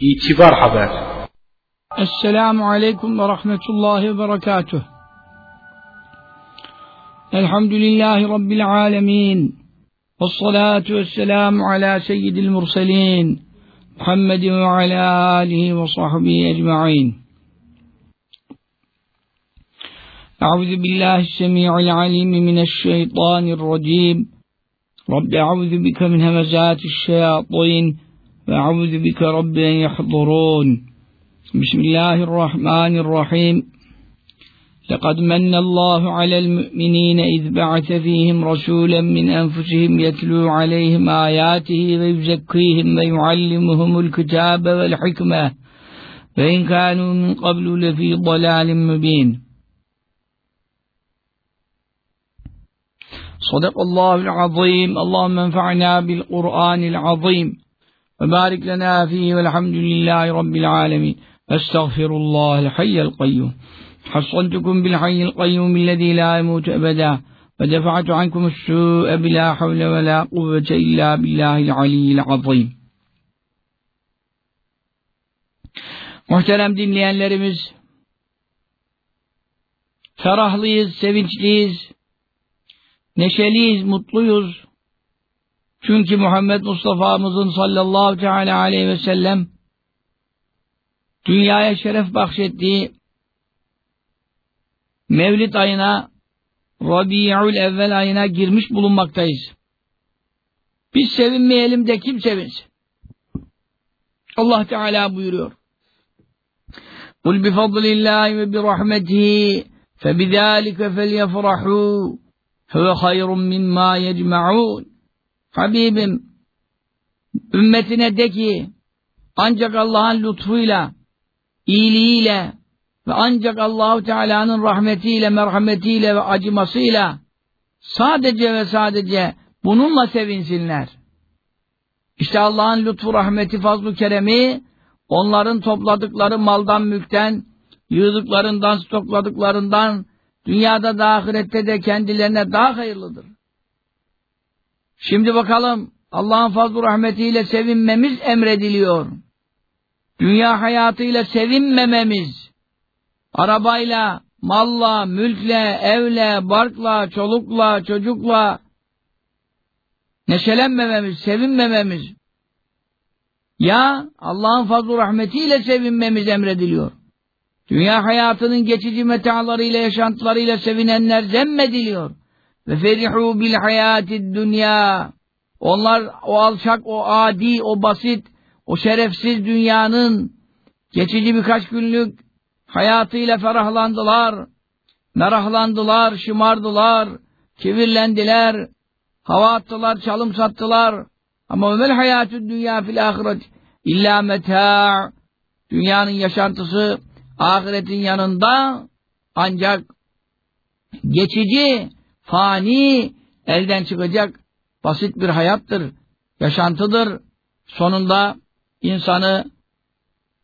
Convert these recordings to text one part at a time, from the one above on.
İtibar Haber Esselamu Aleyküm ve Rahmetullahi ve Berekatuh Elhamdülillahi Rabbil Alemin Vessalatu vesselamu ala seyyidil murselin Muhammedin ve ala alihi ve sahbihi ecma'in أعوذ بالله السميع العليم من الشيطان الرجيم رب أعوذ بك من همزات الشياطين وأعوذ بك رب أن يحضرون. بسم الله الرحمن الرحيم. لقد من الله على المؤمنين إذ بعث فيهم رسولا من أنفسهم يتلو عليهم آياته ويزكيهم ويعلمهم الكتاب والحكمة. فإن كانوا من قبل لفي ضلال مبين. صدق الله العظيم. اللهم انفعنا بالقرآن العظيم. وبارك لنا فيه والحمد لله رب العالمين أستغفر الله الحي القيوم حصنتكم بالحي القيوم الذي لا يموت أبدا ودفعت عنكم السوء بلا حول ولا قوة إلا بالله العلي العظيم Muhterem dinleyenlerimiz, ferahlıyız, sevinçliyiz, neşeliyiz, mutluyuz. Çünkü Muhammed Mustafa'mızın sallallahu teala aleyhi ve sellem dünyaya şeref bahşettiği Mevlid ayına Rabi'ül evvel ayına girmiş bulunmaktayız. Biz sevinmeyelim de kim sevinsin? Allah Teala buyuruyor. Kul bi fadlillahi ve bi rahmetihi fe bi zalika felyefrahu huve hayrun mimma yecma'un Habibim, ümmetine de ki, ancak Allah'ın lütfuyla, iyiliğiyle ve ancak Allahu Teala'nın rahmetiyle, merhametiyle ve acımasıyla sadece ve sadece bununla sevinsinler. İşte Allah'ın lütfu, rahmeti, fazlu, keremi onların topladıkları maldan, mülkten, yığdıklarından, stokladıklarından dünyada da ahirette de kendilerine daha hayırlıdır. Şimdi bakalım Allah'ın fazl-ı rahmetiyle sevinmemiz emrediliyor. Dünya hayatıyla sevinmememiz, arabayla, malla, mülkle, evle, barkla, çolukla, çocukla neşelenmememiz, sevinmememiz. Ya Allah'ın fazl-ı rahmetiyle sevinmemiz emrediliyor. Dünya hayatının geçici metalarıyla, yaşantılarıyla sevinenler zemmediliyor. Ve ferihu bil hayatid dünya. Onlar o alçak, o adi, o basit, o şerefsiz dünyanın geçici birkaç günlük hayatıyla ferahlandılar, merahlandılar, şımardılar, kibirlendiler, hava attılar, çalım sattılar. Ama ömel hayatü dünya fil ahiret illa meta' dünyanın yaşantısı ahiretin yanında ancak geçici, fani, elden çıkacak basit bir hayattır, yaşantıdır. Sonunda insanı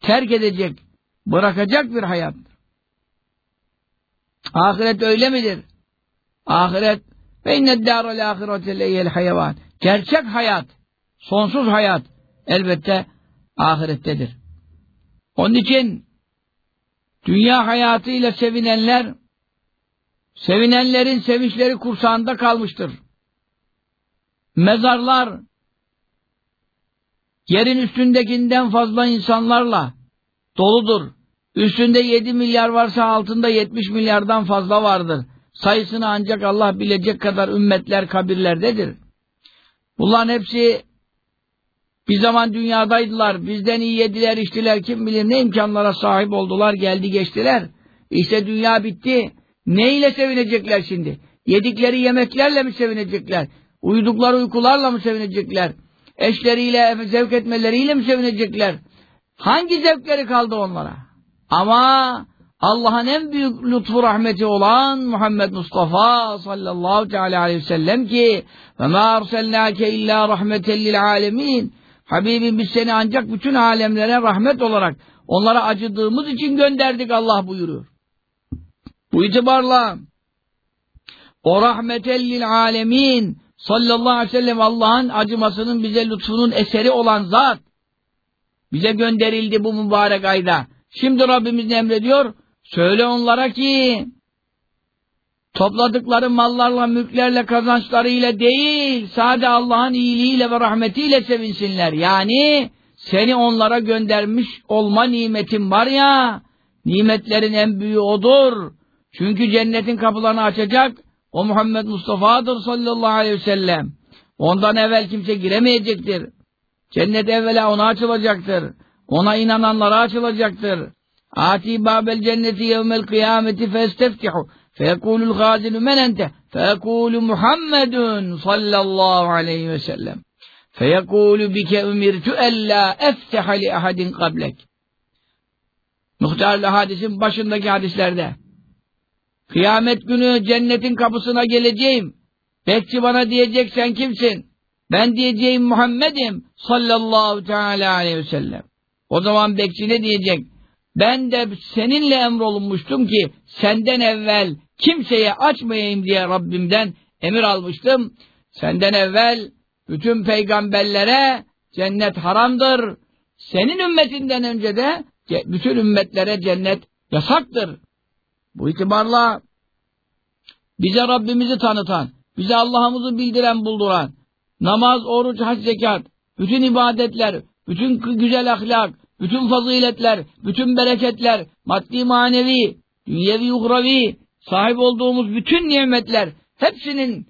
terk edecek, bırakacak bir hayattır. Ahiret öyle midir? Ahiret ve inned dâral âhirete leyyel hayvan. Gerçek hayat, sonsuz hayat elbette ahirettedir. Onun için dünya hayatıyla sevinenler sevinenlerin sevinçleri kursağında kalmıştır. Mezarlar yerin üstündekinden fazla insanlarla doludur. Üstünde 7 milyar varsa altında 70 milyardan fazla vardır. Sayısını ancak Allah bilecek kadar ümmetler kabirlerdedir. Bunların hepsi bir zaman dünyadaydılar. Bizden iyi yediler, içtiler. Kim bilir ne imkanlara sahip oldular, geldi geçtiler. İşte dünya bitti. Ne ile sevinecekler şimdi? Yedikleri yemeklerle mi sevinecekler? Uyudukları uykularla mı sevinecekler? Eşleriyle, zevk etmeleriyle mi sevinecekler? Hangi zevkleri kaldı onlara? Ama Allah'ın en büyük lütfu rahmeti olan Muhammed Mustafa sallallahu teala aleyhi ve sellem ki ve ma arselnake illa rahmeten lil Habibim biz seni ancak bütün alemlere rahmet olarak onlara acıdığımız için gönderdik Allah buyuruyor. Bu itibarla o rahmeten lil alemin sallallahu aleyhi ve sellem Allah'ın acımasının bize lütfunun eseri olan zat bize gönderildi bu mübarek ayda. Şimdi Rabbimiz emrediyor? Söyle onlara ki topladıkları mallarla, mülklerle, kazançlarıyla değil, sadece Allah'ın iyiliğiyle ve rahmetiyle sevinsinler. Yani seni onlara göndermiş olma nimetin var ya, nimetlerin en büyüğü odur. Çünkü cennetin kapılarını açacak, o Muhammed Mustafa'dır sallallahu aleyhi ve sellem. Ondan evvel kimse giremeyecektir. Cennet evvela ona açılacaktır. Ona inananlara açılacaktır. Ati babel cenneti yevmel kıyameti festeftihu feyekulul gazinu men ente feyekulu Muhammedun sallallahu aleyhi ve sellem feyekulu bike umirtu ella efteha li ahadin kablek Muhtarlı hadisin başındaki hadislerde kıyamet günü cennetin kapısına geleceğim bekçi bana diyecek sen kimsin ben diyeceğim Muhammed'im sallallahu teala aleyhi ve sellem o zaman bekçi ne diyecek ben de seninle emrolunmuştum ki senden evvel kimseye açmayayım diye Rabbimden emir almıştım. Senden evvel bütün peygamberlere cennet haramdır. Senin ümmetinden önce de bütün ümmetlere cennet yasaktır. Bu itibarla bize Rabbimizi tanıtan, bize Allah'ımızı bildiren, bulduran, namaz, oruç, hac, zekat, bütün ibadetler, bütün güzel ahlak, bütün faziletler, bütün bereketler, maddi manevi, dünyevi uhravi, sahip olduğumuz bütün nimetler, hepsinin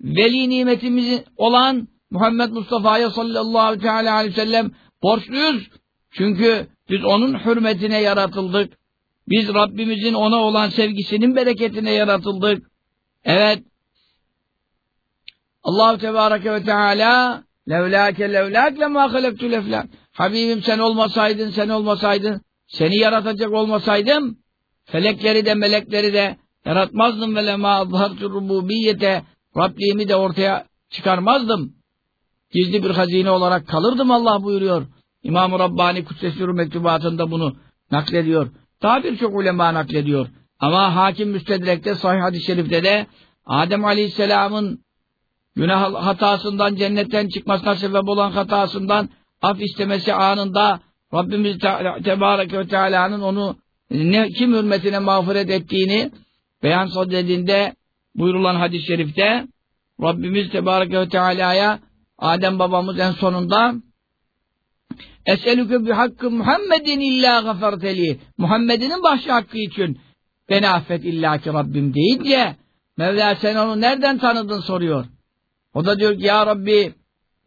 veli nimetimiz olan Muhammed Mustafa'ya sallallahu teala aleyhi ve sellem borçluyuz. Çünkü biz onun hürmetine yaratıldık. Biz Rabbimizin ona olan sevgisinin bereketine yaratıldık. Evet. Allahu Tebareke ve Teala levlâke levlâk lemâ halektul eflâk Habibim sen olmasaydın, sen olmasaydın, seni yaratacak olmasaydım, felekleri de melekleri de yaratmazdım ve lema azhartu rububiyete Rabliğimi de ortaya çıkarmazdım. Gizli bir hazine olarak kalırdım Allah buyuruyor. İmam-ı Rabbani Kudsesürü mektubatında bunu naklediyor. Daha birçok ulema naklediyor. Ama hakim müstedrekte sahih hadis-i şerifte de Adem Aleyhisselam'ın günah hatasından cennetten çıkmasına sebep olan hatasından af istemesi anında Rabbimiz Te ve Teala'nın onu ne, kim hürmetine mağfiret ettiğini beyan sadedinde buyurulan hadis-i şerifte Rabbimiz Tebareke ve Teala'ya Adem babamız en sonunda Eselüke bi hakkı Muhammedin illa gaferteli Muhammed'in başı hakkı için beni affet illa ki Rabbim deyince Mevla sen onu nereden tanıdın soruyor. O da diyor ki ya Rabbi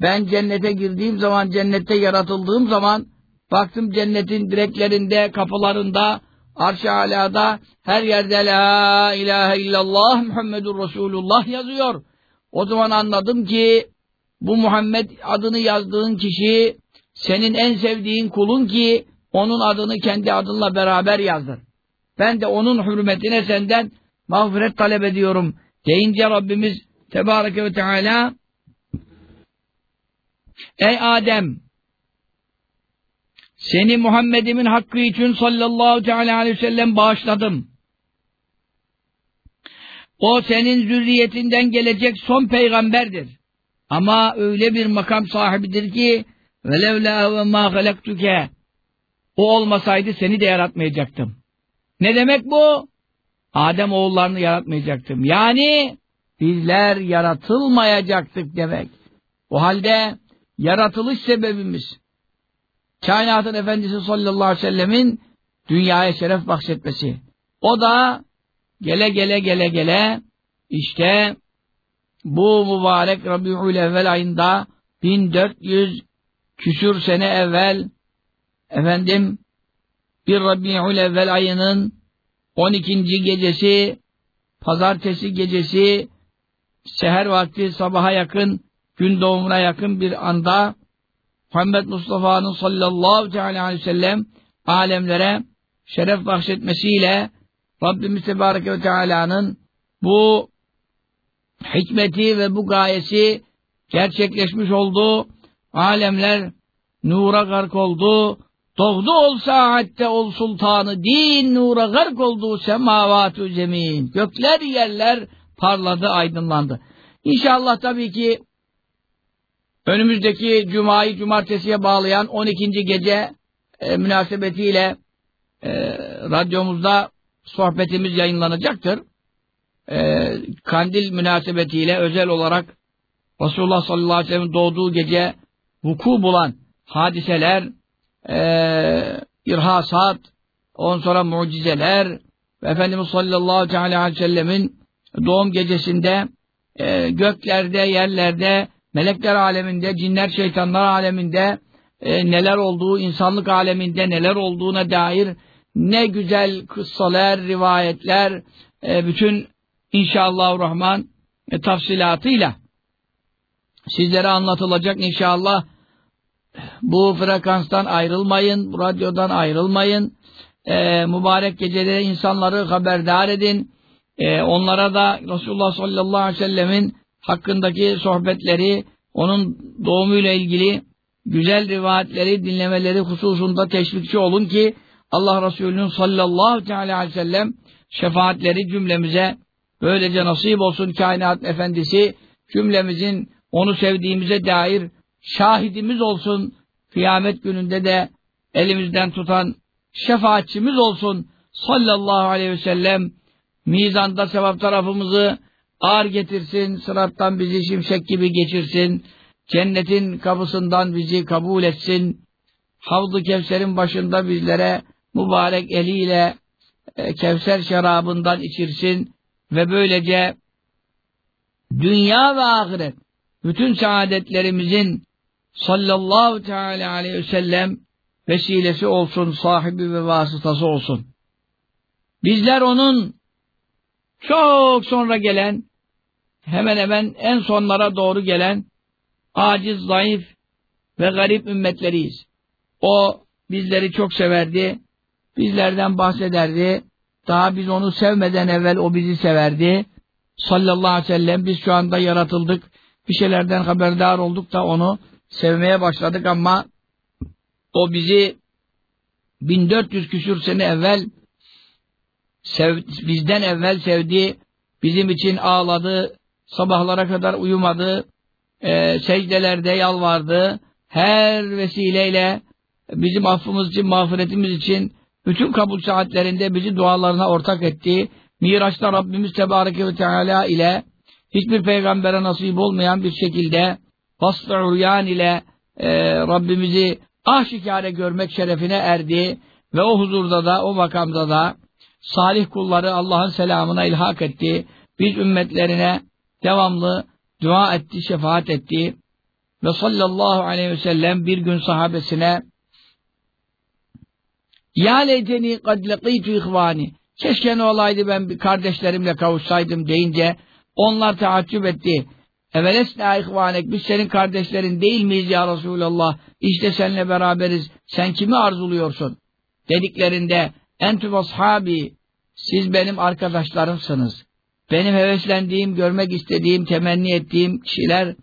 ben cennete girdiğim zaman, cennette yaratıldığım zaman baktım cennetin direklerinde, kapılarında, arş-ı alada, her yerde la ilahe illallah Muhammedur Resulullah yazıyor. O zaman anladım ki bu Muhammed adını yazdığın kişi senin en sevdiğin kulun ki onun adını kendi adınla beraber yazdır. Ben de onun hürmetine senden mağfiret talep ediyorum deyince Rabbimiz Tebareke ve Teala Ey Adem! Seni Muhammed'imin hakkı için sallallahu teala aleyhi ve sellem bağışladım. O senin zürriyetinden gelecek son peygamberdir. Ama öyle bir makam sahibidir ki velevla ve ma halaktuke o olmasaydı seni de yaratmayacaktım. Ne demek bu? Adem oğullarını yaratmayacaktım. Yani bizler yaratılmayacaktık demek. O halde yaratılış sebebimiz kainatın efendisi sallallahu aleyhi ve sellemin dünyaya şeref bahşetmesi. O da gele gele gele gele işte bu mübarek Rabi'ül evvel ayında 1400 küsür sene evvel efendim bir Rabi'ül evvel ayının 12. gecesi pazartesi gecesi seher vakti sabaha yakın gün doğumuna yakın bir anda Muhammed Mustafa'nın sallallahu teala aleyhi ve sellem alemlere şeref bahşetmesiyle Rabbimiz Tebareke ve Teala'nın bu hikmeti ve bu gayesi gerçekleşmiş oldu. Alemler nura gark oldu. Doğdu ol saatte ol sultanı din nura gark oldu semavatü zemin. Gökler yerler parladı aydınlandı. İnşallah tabii ki önümüzdeki cumayı cumartesiye bağlayan 12. gece e, münasebetiyle e, radyomuzda sohbetimiz yayınlanacaktır. E, kandil münasebetiyle özel olarak Resulullah sallallahu aleyhi ve sellem doğduğu gece vuku bulan hadiseler, e, irhasat, ondan sonra mucizeler, Efendimiz sallallahu aleyhi ve sellemin doğum gecesinde e, göklerde, yerlerde, melekler aleminde, cinler, şeytanlar aleminde e, neler olduğu, insanlık aleminde neler olduğuna dair ne güzel kıssalar, rivayetler, e, bütün inşallah rahman e, tafsilatıyla sizlere anlatılacak inşallah. Bu frekanstan ayrılmayın, bu radyodan ayrılmayın. E, mübarek geceleri insanları haberdar edin. E, onlara da Resulullah sallallahu aleyhi ve sellemin hakkındaki sohbetleri, onun doğumuyla ilgili güzel rivayetleri dinlemeleri hususunda teşvikçi olun ki Allah Resulü'nün sallallahu aleyhi ve sellem şefaatleri cümlemize böylece nasip olsun kainat efendisi cümlemizin onu sevdiğimize dair şahidimiz olsun. Kıyamet gününde de elimizden tutan şefaatçimiz olsun. Sallallahu aleyhi ve sellem mizanda sevap tarafımızı ağır getirsin, sırattan bizi şimşek gibi geçirsin, cennetin kapısından bizi kabul etsin, Havd-ı Kevser'in başında bizlere mübarek eliyle e, Kevser şarabından içirsin ve böylece dünya ve ahiret bütün saadetlerimizin sallallahu teala aleyhi ve sellem vesilesi olsun, sahibi ve vasıtası olsun. Bizler onun çok sonra gelen, hemen hemen en sonlara doğru gelen aciz, zayıf ve garip ümmetleriyiz. O bizleri çok severdi, bizlerden bahsederdi. Daha biz onu sevmeden evvel o bizi severdi. Sallallahu aleyhi ve sellem biz şu anda yaratıldık. Bir şeylerden haberdar olduk da onu sevmeye başladık ama o bizi 1400 küsür sene evvel sev, bizden evvel sevdi, bizim için ağladı, sabahlara kadar uyumadı, e, secdelerde yalvardı, her vesileyle bizim affımız için, mağfiretimiz için bütün kabul saatlerinde bizi dualarına ortak etti. Miraç'ta Rabbimiz Tebareke ve Teala ile hiçbir peygambere nasip olmayan bir şekilde vasf-ı ile e, Rabbimizi aşikare görmek şerefine erdi ve o huzurda da o makamda da salih kulları Allah'ın selamına ilhak etti. Biz ümmetlerine devamlı dua etti, şefaat etti. Ve sallallahu aleyhi ve sellem bir gün sahabesine Ya leyteni kad lekîtü ihvani Keşke ne olaydı ben kardeşlerimle kavuşsaydım deyince onlar teaccüp etti. Evelesna ihvanek biz senin kardeşlerin değil miyiz ya Resulallah? İşte seninle beraberiz. Sen kimi arzuluyorsun? Dediklerinde entüm ashabi siz benim arkadaşlarımsınız. Benim heveslendiğim, görmek istediğim, temenni ettiğim kişiler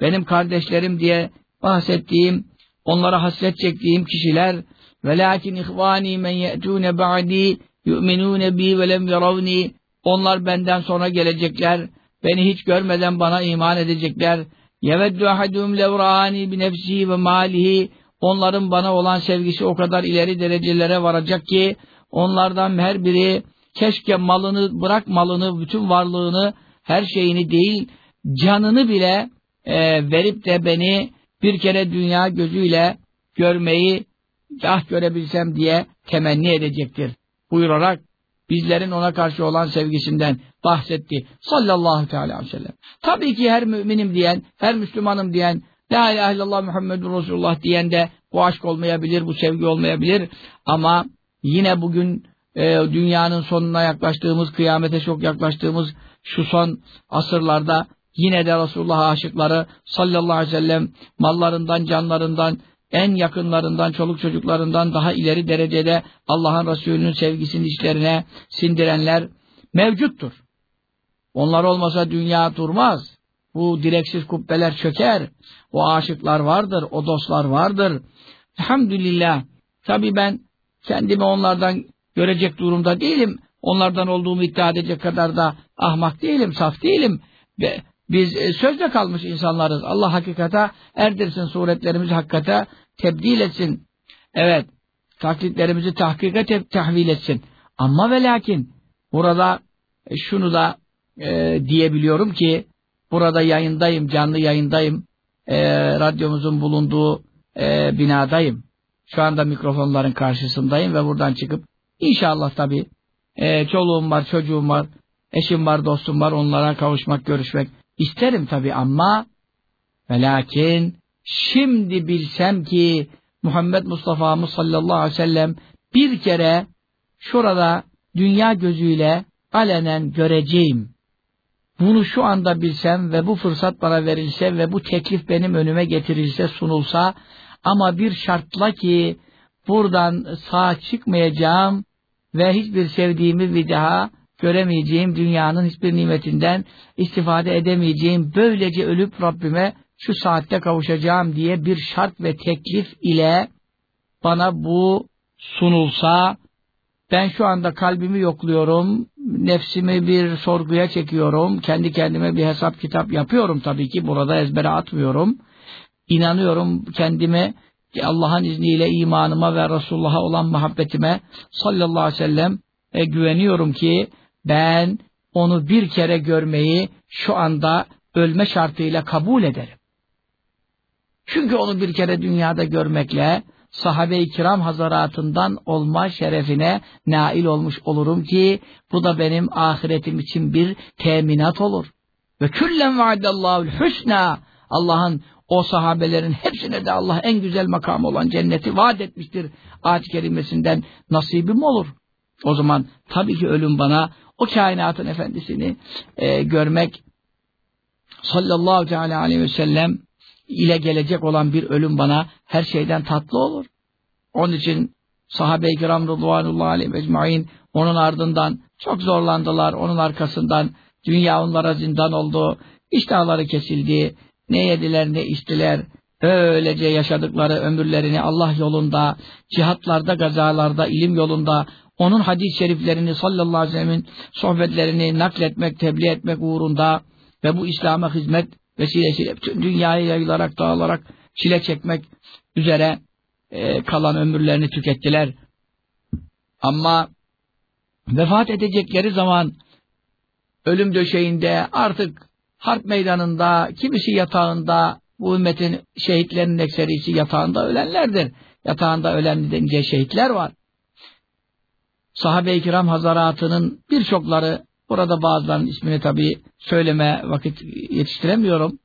benim kardeşlerim diye bahsettiğim, onlara hasret çektiğim kişiler velakin ihvani men ye'tûne ba'di yu'minûne bi ve lem yaravni onlar benden sonra gelecekler Beni hiç görmeden bana iman edecekler. Yeveddu ahadum levrani bi nefsihi ve malihi. Onların bana olan sevgisi o kadar ileri derecelere varacak ki onlardan her biri keşke malını bırak malını, bütün varlığını, her şeyini değil, canını bile e, verip de beni bir kere dünya gözüyle görmeyi ah görebilsem diye temenni edecektir. Buyurarak bizlerin ona karşı olan sevgisinden bahsetti. Sallallahu teala aleyhi ve sellem. Tabii ki her müminim diyen, her Müslümanım diyen, La ilahe illallah Muhammedur Resulullah diyen de bu aşk olmayabilir, bu sevgi olmayabilir. Ama yine bugün e, dünyanın sonuna yaklaştığımız, kıyamete çok yaklaştığımız şu son asırlarda yine de Resulullah aşıkları sallallahu aleyhi ve sellem mallarından, canlarından, en yakınlarından, çoluk çocuklarından daha ileri derecede Allah'ın Resulü'nün sevgisini içlerine sindirenler mevcuttur. Onlar olmasa dünya durmaz. Bu direksiz kubbeler çöker. O aşıklar vardır, o dostlar vardır. Elhamdülillah. Tabi ben kendimi onlardan görecek durumda değilim. Onlardan olduğumu iddia edecek kadar da ahmak değilim, saf değilim. Biz e, sözde kalmış insanlarız. Allah hakikata erdirsin, suretlerimizi hakikate tebdil etsin. Evet, taklitlerimizi tahkika te tahvil etsin. Ama ve lakin burada e, şunu da e, diyebiliyorum ki burada yayındayım, canlı yayındayım. E, radyomuzun bulunduğu e, binadayım. Şu anda mikrofonların karşısındayım ve buradan çıkıp inşallah tabii e, çoluğum var, çocuğum var, eşim var, dostum var, onlara kavuşmak, görüşmek isterim tabii ama ve lakin şimdi bilsem ki Muhammed Mustafa'mız sallallahu aleyhi ve sellem bir kere şurada dünya gözüyle alenen göreceğim. Bunu şu anda bilsem ve bu fırsat bana verilse ve bu teklif benim önüme getirilse, sunulsa ama bir şartla ki buradan sağ çıkmayacağım ve hiçbir sevdiğimi bir daha göremeyeceğim, dünyanın hiçbir nimetinden istifade edemeyeceğim, böylece ölüp Rabbime şu saatte kavuşacağım diye bir şart ve teklif ile bana bu sunulsa, ben şu anda kalbimi yokluyorum, nefsimi bir sorguya çekiyorum, kendi kendime bir hesap kitap yapıyorum tabii ki, burada ezbere atmıyorum. İnanıyorum kendime, Allah'ın izniyle imanıma ve Resulullah'a olan muhabbetime sallallahu aleyhi ve sellem e, güveniyorum ki ben onu bir kere görmeyi şu anda ölme şartıyla kabul ederim. Çünkü onu bir kere dünyada görmekle sahabe-i kiram hazaratından olma şerefine nail olmuş olurum ki bu da benim ahiretim için bir teminat olur. Ve küllen vaadallahul husna Allah'ın o sahabelerin hepsine de Allah en güzel makam olan cenneti vaat etmiştir. Ayet-i kerimesinden nasibim olur. O zaman tabii ki ölüm bana o kainatın efendisini e, görmek sallallahu teala aleyhi ve sellem ile gelecek olan bir ölüm bana her şeyden tatlı olur. Onun için sahabe-i kiram rıdvanullah aleyhi mecmain onun ardından çok zorlandılar. Onun arkasından dünya onlara zindan oldu. İştahları kesildi. Ne yediler ne içtiler. Öylece yaşadıkları ömürlerini Allah yolunda, cihatlarda, gazalarda, ilim yolunda, onun hadis-i şeriflerini sallallahu aleyhi ve sellem'in sohbetlerini nakletmek, tebliğ etmek uğrunda ve bu İslam'a hizmet vesilesiyle bütün dünyaya yayılarak, dağılarak çile çekmek üzere e, kalan ömürlerini tükettiler. Ama vefat edecekleri zaman ölüm döşeğinde artık harp meydanında, kimisi yatağında, bu ümmetin şehitlerinin ekserisi yatağında ölenlerdir. Yatağında ölen denice şehitler var. Sahabe-i kiram hazaratının birçokları, burada bazılarının ismini tabi söyleme vakit yetiştiremiyorum.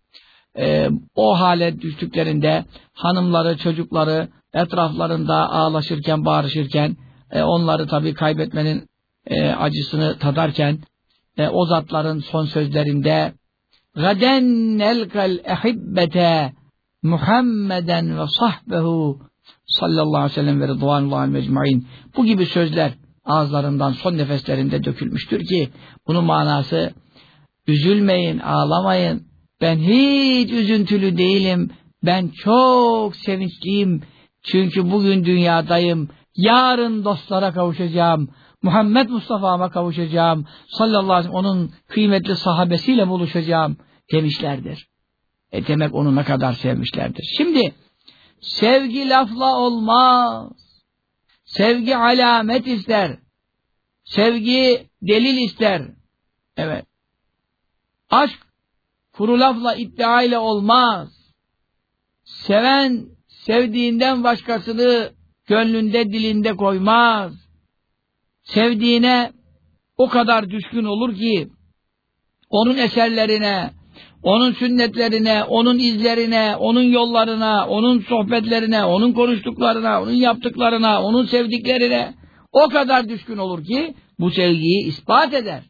Ee, o hale düştüklerinde hanımları, çocukları etraflarında ağlaşırken, bağırışırken, e, onları tabi kaybetmenin e, acısını tadarken, e, o zatların son sözlerinde gaden nelkal ehibbete Muhammeden ve sahbehu sallallahu aleyhi ve sellem ve rıdvanullahi mecmain bu gibi sözler ağızlarından son nefeslerinde dökülmüştür ki bunun manası üzülmeyin, ağlamayın. Ben hiç üzüntülü değilim. Ben çok sevinçliyim. Çünkü bugün dünyadayım. Yarın dostlara kavuşacağım. Muhammed Mustafa'ma kavuşacağım. Sallallahu aleyhi ve sellem onun kıymetli sahabesiyle buluşacağım demişlerdir. E demek onu ne kadar sevmişlerdir. Şimdi sevgi lafla olmaz. Sevgi alamet ister. Sevgi delil ister. Evet. Aşk kuru lafla iddia ile olmaz. Seven sevdiğinden başkasını gönlünde dilinde koymaz. Sevdiğine o kadar düşkün olur ki onun eserlerine, onun sünnetlerine, onun izlerine, onun yollarına, onun sohbetlerine, onun konuştuklarına, onun yaptıklarına, onun sevdiklerine o kadar düşkün olur ki bu sevgiyi ispat eder.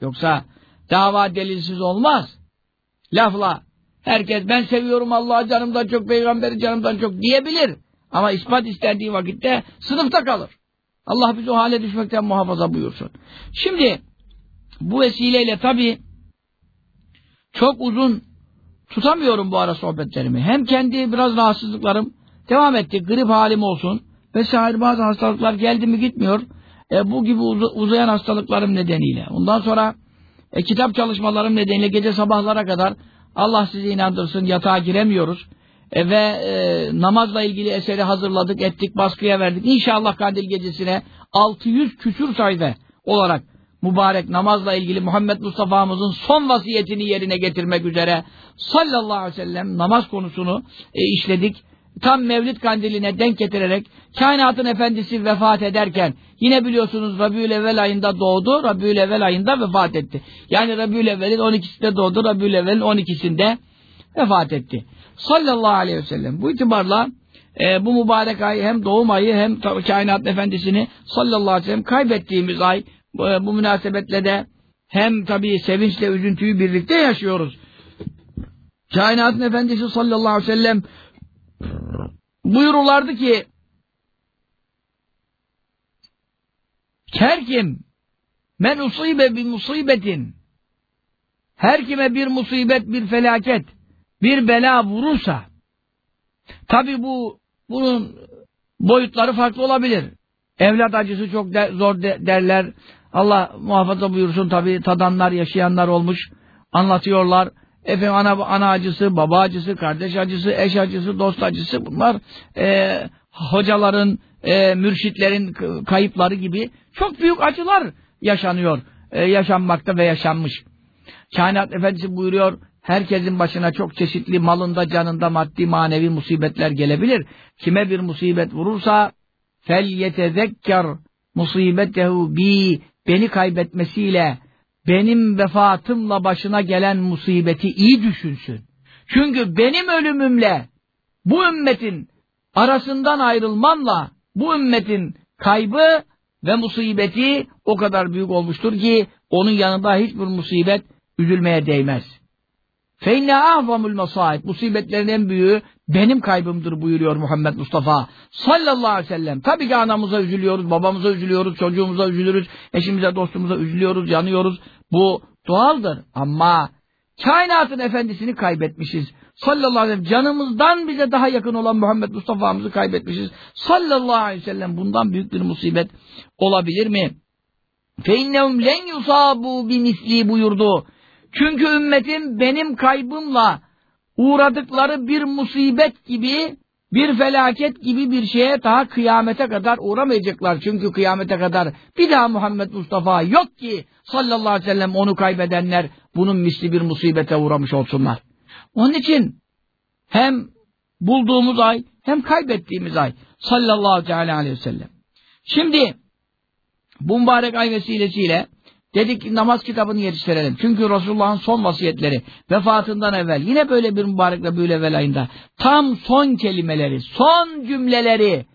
Yoksa dava delilsiz olmaz. Lafla herkes ben seviyorum Allah'ı canımdan çok, peygamberi canımdan çok diyebilir. Ama ispat istendiği vakitte sınıfta kalır. Allah bizi o hale düşmekten muhafaza buyursun. Şimdi bu vesileyle tabii çok uzun tutamıyorum bu ara sohbetlerimi. Hem kendi biraz rahatsızlıklarım devam etti. Grip halim olsun. Vesaire bazı hastalıklar geldi mi gitmiyor. E, bu gibi uz uzayan hastalıklarım nedeniyle. Ondan sonra E, kitap çalışmalarım nedeniyle gece sabahlara kadar Allah sizi inandırsın yatağa giremiyoruz. E, ve e, namazla ilgili eseri hazırladık, ettik, baskıya verdik. İnşallah Kandil gecesine 600 küsür sayfa olarak mübarek namazla ilgili Muhammed Mustafa'mızın son vasiyetini yerine getirmek üzere sallallahu aleyhi ve sellem namaz konusunu e, işledik. Tam Mevlid kandiline denk getirerek kainatın efendisi vefat ederken yine biliyorsunuz Rabiül Evvel ayında doğdu, Rabiül Evvel ayında vefat etti. Yani Rabiül Evvel'in 12'sinde doğdu, Rabiül Evvel'in 12'sinde vefat etti. Sallallahu aleyhi ve sellem. Bu itibarla e, bu mübarek ay hem doğum ayı hem kainat efendisini sallallahu aleyhi ve sellem kaybettiğimiz ay bu, münasebetle de hem tabii sevinçle üzüntüyü birlikte yaşıyoruz. Kainatın efendisi sallallahu aleyhi ve sellem buyururlardı ki her kim men usibe bir musibetin her kime bir musibet bir felaket bir bela vurursa tabi bu bunun boyutları farklı olabilir. Evlat acısı çok de, zor de, derler. Allah muhafaza buyursun tabi tadanlar yaşayanlar olmuş anlatıyorlar. Efendim ana, ana acısı, baba acısı, kardeş acısı, eş acısı, dost acısı bunlar e, hocaların, e, mürşitlerin kayıpları gibi çok büyük acılar yaşanıyor. E, yaşanmakta ve yaşanmış. Kainat Efendisi buyuruyor herkesin başına çok çeşitli malında, canında, maddi, manevi musibetler gelebilir. Kime bir musibet vurursa fel yetezekker musibetehu bi beni kaybetmesiyle benim vefatımla başına gelen musibeti iyi düşünsün. Çünkü benim ölümümle bu ümmetin arasından ayrılmanla bu ümmetin kaybı ve musibeti o kadar büyük olmuştur ki onun yanında hiçbir musibet üzülmeye değmez. Feinne ahzamul masaib. Musibetlerin en büyüğü benim kaybımdır buyuruyor Muhammed Mustafa sallallahu aleyhi ve sellem. Tabii ki anamıza üzülüyoruz, babamıza üzülüyoruz, çocuğumuza üzülürüz, eşimize, dostumuza üzülüyoruz, yanıyoruz. Bu doğaldır ama kainatın efendisini kaybetmişiz. Sallallahu aleyhi ve sellem canımızdan bize daha yakın olan Muhammed Mustafa'mızı kaybetmişiz. Sallallahu aleyhi ve sellem bundan büyük bir musibet olabilir mi? Feinnehum len yusabu bimisli buyurdu. Çünkü ümmetim benim kaybımla uğradıkları bir musibet gibi, bir felaket gibi bir şeye daha kıyamete kadar uğramayacaklar. Çünkü kıyamete kadar bir daha Muhammed Mustafa yok ki sallallahu aleyhi ve sellem onu kaybedenler bunun misli bir musibete uğramış olsunlar. Onun için hem bulduğumuz ay hem kaybettiğimiz ay sallallahu aleyhi ve sellem. Şimdi bu mübarek ay vesilesiyle Dedik namaz kitabını yetiştirelim. Çünkü Resulullah'ın son vasiyetleri vefatından evvel yine böyle bir mübarek Rabiül evvel ayında tam son kelimeleri, son cümleleri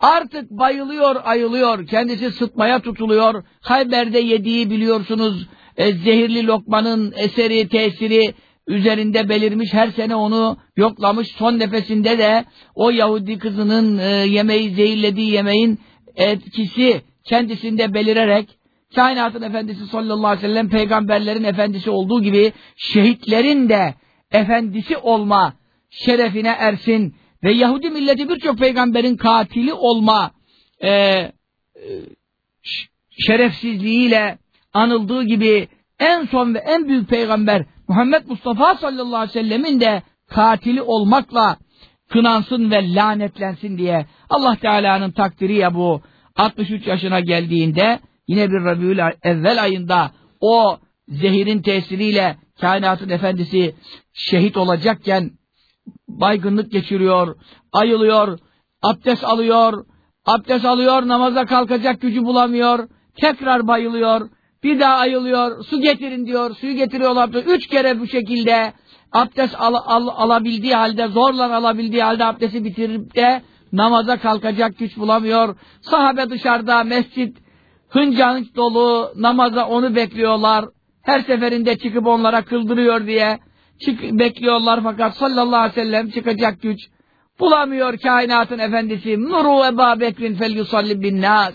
artık bayılıyor, ayılıyor. Kendisi sıtmaya tutuluyor. Hayber'de yediği biliyorsunuz e, zehirli lokmanın eseri, tesiri üzerinde belirmiş. Her sene onu yoklamış. Son nefesinde de o Yahudi kızının e, yemeği, zehirlediği yemeğin etkisi kendisinde belirerek kainatın efendisi sallallahu aleyhi ve sellem peygamberlerin efendisi olduğu gibi şehitlerin de efendisi olma şerefine ersin. Ve Yahudi milleti birçok peygamberin katili olma e, e, şerefsizliğiyle anıldığı gibi en son ve en büyük peygamber Muhammed Mustafa sallallahu aleyhi ve sellemin de katili olmakla kınansın ve lanetlensin diye. Allah Teala'nın takdiri ya bu. 63 yaşına geldiğinde yine bir Rabiül evvel ayında o zehirin tesiriyle kainatın efendisi şehit olacakken baygınlık geçiriyor, ayılıyor, abdest alıyor, abdest alıyor, namaza kalkacak gücü bulamıyor, tekrar bayılıyor, bir daha ayılıyor, su getirin diyor, suyu getiriyorlar. Üç kere bu şekilde abdest al, al, alabildiği halde, zorla alabildiği halde abdesti bitirip de namaza kalkacak güç bulamıyor. Sahabe dışarıda, mescit hınca hınç dolu namaza onu bekliyorlar. Her seferinde çıkıp onlara kıldırıyor diye çık bekliyorlar fakat sallallahu aleyhi ve sellem çıkacak güç bulamıyor kainatın efendisi. Nuru Ebu Bekrin fel yusalli bin nas.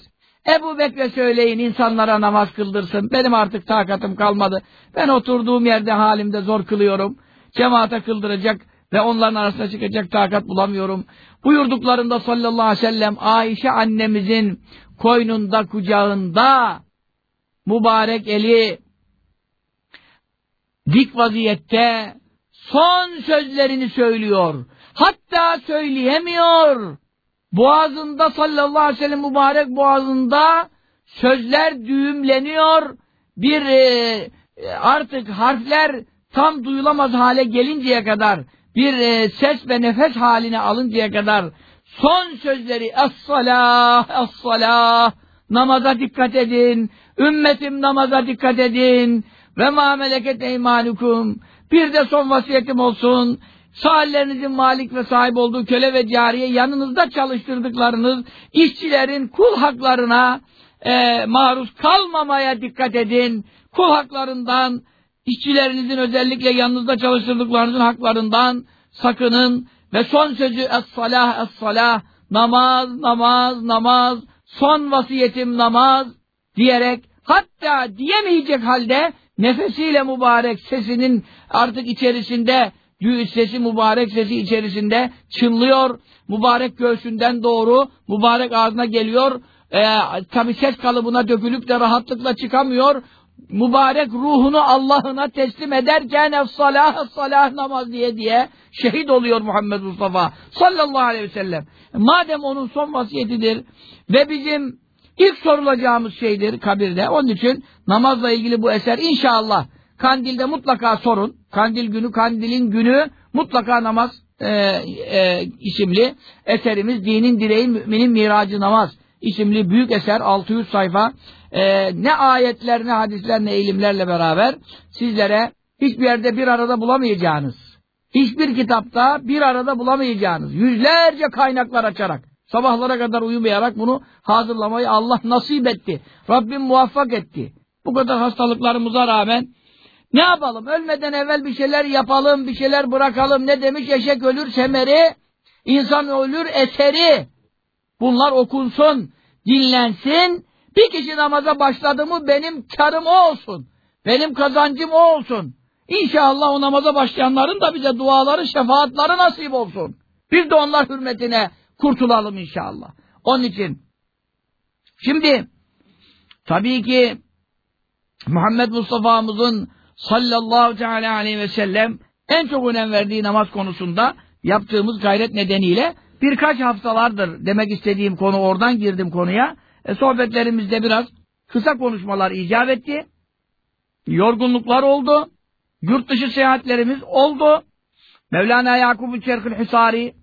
Ebu Bekre söyleyin insanlara namaz kıldırsın. Benim artık takatım kalmadı. Ben oturduğum yerde halimde zor kılıyorum. Cemaate kıldıracak ve onların arasına çıkacak takat bulamıyorum. Buyurduklarında sallallahu aleyhi ve sellem Ayşe annemizin koynunda kucağında mübarek eli dik vaziyette son sözlerini söylüyor. Hatta söyleyemiyor. Boğazında sallallahu aleyhi ve sellem mübarek boğazında sözler düğümleniyor. Bir e, artık harfler tam duyulamaz hale gelinceye kadar bir e, ses ve nefes haline alıncaya kadar son sözleri es-salah, es-salah namaza dikkat edin, ümmetim namaza dikkat edin ve ma meleket eymanukum bir de son vasiyetim olsun sahillerinizin malik ve sahip olduğu köle ve cariye yanınızda çalıştırdıklarınız işçilerin kul haklarına e, maruz kalmamaya dikkat edin. Kul haklarından, işçilerinizin özellikle yanınızda çalıştırdıklarınızın haklarından sakının. Ve son sözü es-salah, es-salah, namaz, namaz, namaz, son vasiyetim namaz diyerek hatta diyemeyecek halde nefesiyle mübarek sesinin artık içerisinde sesi mübarek sesi içerisinde çınlıyor. Mübarek göğsünden doğru mübarek ağzına geliyor. Ee, tabi ses kalıbına dökülüp de rahatlıkla çıkamıyor. Mübarek ruhunu Allah'ına teslim ederken es-salah, salah namaz diye diye şehit oluyor Muhammed Mustafa sallallahu aleyhi ve sellem. Madem onun son vasiyetidir ve bizim ilk sorulacağımız şeydir kabirde. Onun için namazla ilgili bu eser inşallah Kandil'de mutlaka sorun. Kandil günü, kandilin günü mutlaka namaz e, e, isimli eserimiz. Dinin direği müminin miracı namaz isimli büyük eser 600 sayfa. E, ne ayetler ne hadisler ne eğilimlerle beraber sizlere hiçbir yerde bir arada bulamayacağınız, hiçbir kitapta bir arada bulamayacağınız, yüzlerce kaynaklar açarak, sabahlara kadar uyumayarak bunu hazırlamayı Allah nasip etti. Rabbim muvaffak etti. Bu kadar hastalıklarımıza rağmen ne yapalım? Ölmeden evvel bir şeyler yapalım, bir şeyler bırakalım. Ne demiş? Eşek ölür semeri, insan ölür eseri. Bunlar okunsun, dinlensin. Bir kişi namaza başladı mı benim karım o olsun. Benim kazancım o olsun. İnşallah o namaza başlayanların da bize duaları, şefaatleri nasip olsun. Biz de onlar hürmetine kurtulalım inşallah. Onun için şimdi tabii ki Muhammed Mustafa'mızın sallallahu teala aleyhi ve sellem en çok önem verdiği namaz konusunda yaptığımız gayret nedeniyle birkaç haftalardır demek istediğim konu oradan girdim konuya. E, sohbetlerimizde biraz kısa konuşmalar icap etti. Yorgunluklar oldu. Yurt dışı seyahatlerimiz oldu. Mevlana Yakup-u Çerkül Hüsari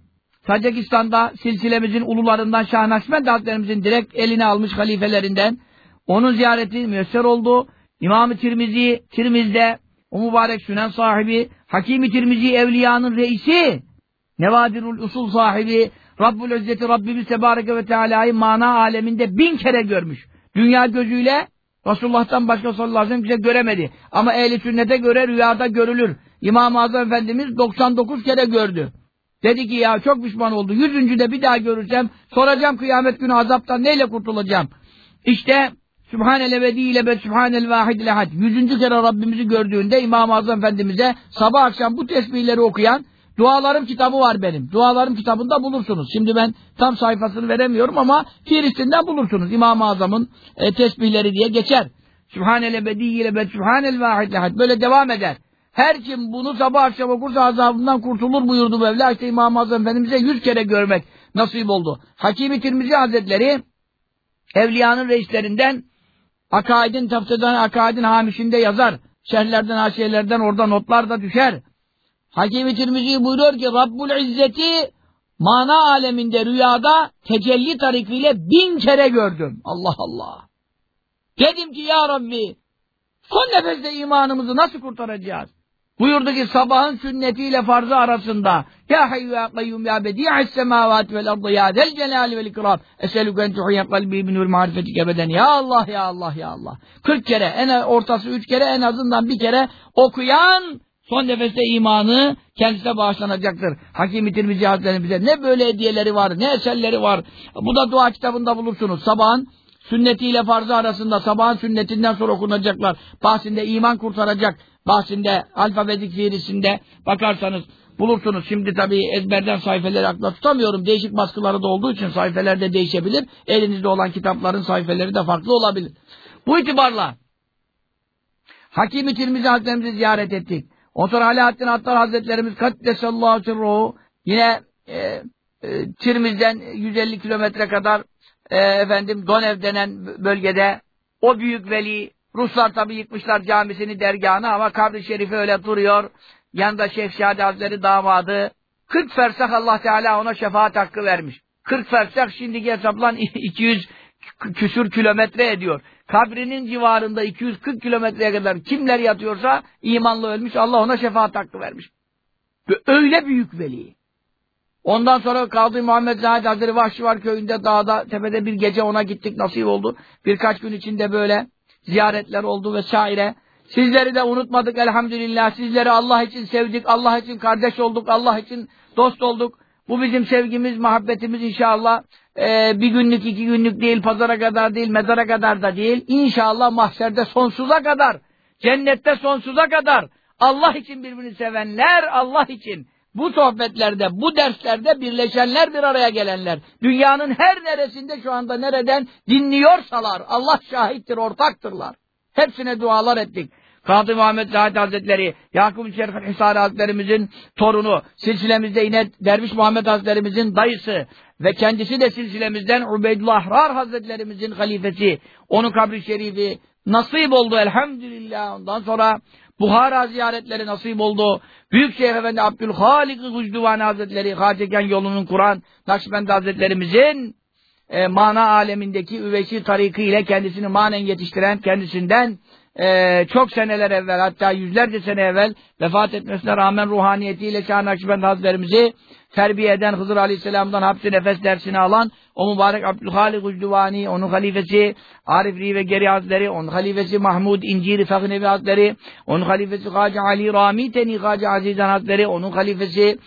Tacikistan'da silsilemizin ulularından Şah Nakşibend Hazretlerimizin direkt eline almış halifelerinden onun ziyareti müyesser oldu. İmam-ı Tirmizi, Tirmiz'de o mübarek sünen sahibi, Hakim-i Tirmizi evliyanın reisi, Nevadirul usul sahibi, Rabbul İzzeti Rabbimiz Tebareke ve Teala'yı mana aleminde bin kere görmüş. Dünya gözüyle Resulullah'tan başka sallallahu aleyhi ve sellem göremedi. Ama ehli sünnete göre rüyada görülür. İmam-ı Azam Efendimiz 99 kere gördü. Dedi ki ya çok pişman oldu. Yüzüncü de bir daha görürsem soracağım kıyamet günü azaptan neyle kurtulacağım? İşte Sübhanel ebedi ile be Sübhanel vahid lehad. Yüzüncü kere Rabbimizi gördüğünde İmam-ı Azam Efendimiz'e sabah akşam bu tesbihleri okuyan dualarım kitabı var benim. Dualarım kitabında bulursunuz. Şimdi ben tam sayfasını veremiyorum ama Filistin'den bulursunuz. İmam-ı Azam'ın e, tesbihleri diye geçer. Sübhanel ebedi ile be Sübhanel vahid lehad. Böyle devam eder. Her kim bunu sabah akşam okursa azabından kurtulur buyurdu Mevla. İşte İmam-ı Azam Efendimiz'e yüz kere görmek nasip oldu. Hakimi Tirmizi Hazretleri evliyanın reislerinden Akaidin tafsirden akaidin hamişinde yazar. Şerhlerden, haşiyelerden orada notlar da düşer. Hakim-i Tirmizi buyuruyor ki Rabbul İzzeti mana aleminde rüyada tecelli tarifiyle bin kere gördüm. Allah Allah. Dedim ki ya Rabbi son nefeste imanımızı nasıl kurtaracağız? Buyurdu ki sabahın sünnetiyle farzı arasında Ya hayyu ya kayyum ya bedi'is semavati vel ardı ya zel celali vel ikram Eselüke en tuhiyye kalbi bin nur marifetik ebeden Ya Allah ya Allah ya Allah 40 kere en ortası 3 kere en azından bir kere okuyan son nefeste imanı kendisine bağışlanacaktır. Hakim-i Tirmizi Hazretleri bize ne böyle hediyeleri var ne eserleri var. Bu da dua kitabında bulursunuz. Sabahın sünnetiyle farzı arasında sabahın sünnetinden sonra okunacaklar. Bahsinde iman kurtaracak bahsinde, alfabetik fiilisinde bakarsanız bulursunuz. Şimdi tabii ezberden sayfeleri akla tutamıyorum. Değişik baskıları da olduğu için sayfeler de değişebilir. Elinizde olan kitapların sayfeleri de farklı olabilir. Bu itibarla Hakim-i Tirmizi Hazretlerimizi ziyaret ettik. Ondan sonra Alaaddin Attar Hazretlerimiz Kaddesallahu sirruhu yine e, e, Tirmiz'den 150 kilometre kadar e, efendim Donev denen bölgede o büyük veli Ruslar tabi yıkmışlar camisini, dergahını ama kabri şerifi öyle duruyor. Yanında Şeyh Şadi Hazretleri damadı. 40 fersah Allah Teala ona şefaat hakkı vermiş. 40 fersah şimdiki hesaplan 200 küsür kilometre ediyor. Kabrinin civarında 240 kilometreye kadar kimler yatıyorsa imanlı ölmüş Allah ona şefaat hakkı vermiş. Öyle büyük veli. Ondan sonra kaldı Muhammed Zahid Hazretleri Vahşivar köyünde dağda tepede bir gece ona gittik nasip oldu. Birkaç gün içinde böyle ziyaretler oldu vesaire. Sizleri de unutmadık elhamdülillah. Sizleri Allah için sevdik, Allah için kardeş olduk, Allah için dost olduk. Bu bizim sevgimiz, muhabbetimiz inşallah e, bir günlük, iki günlük değil, pazara kadar değil, mezara kadar da değil. İnşallah mahşerde sonsuza kadar, cennette sonsuza kadar Allah için birbirini sevenler, Allah için bu sohbetlerde, bu derslerde birleşenler, bir araya gelenler. Dünyanın her neresinde şu anda nereden dinliyorsalar, Allah şahittir, ortaktırlar. Hepsine dualar ettik. Kadı Muhammed Zahid Hazretleri, Yakup Şerif Hisari Hazretlerimizin torunu, silsilemizde yine Derviş Muhammed Hazretlerimizin dayısı ve kendisi de silsilemizden Ubeydullah Ahrar Hazretlerimizin halifesi, onun kabri şerifi nasip oldu elhamdülillah. Ondan sonra Buhara ziyaretleri nasip oldu. Büyük Şeyh Efendi Abdülhalik Gucduvani Hazretleri, Hacegen yolunun Kur'an, Nakşibendi Hazretlerimizin e, mana alemindeki üveysi tarikı ile kendisini manen yetiştiren, kendisinden e, çok seneler evvel hatta yüzlerce sene evvel vefat etmesine rağmen ruhaniyetiyle Şah Nakşibendi Hazretlerimizi terbiye eden Hızır Aleyhisselam'dan hapsi nefes dersini alan o mübarek Abdülhalik Ucduvani, onun halifesi Arif Rive Geri Hazretleri, onun halifesi Mahmud İnciri Fahnevi Hazretleri, onun halifesi Hacı Ali Rami Teni Hacı Azizan Hazretleri, onun halifesi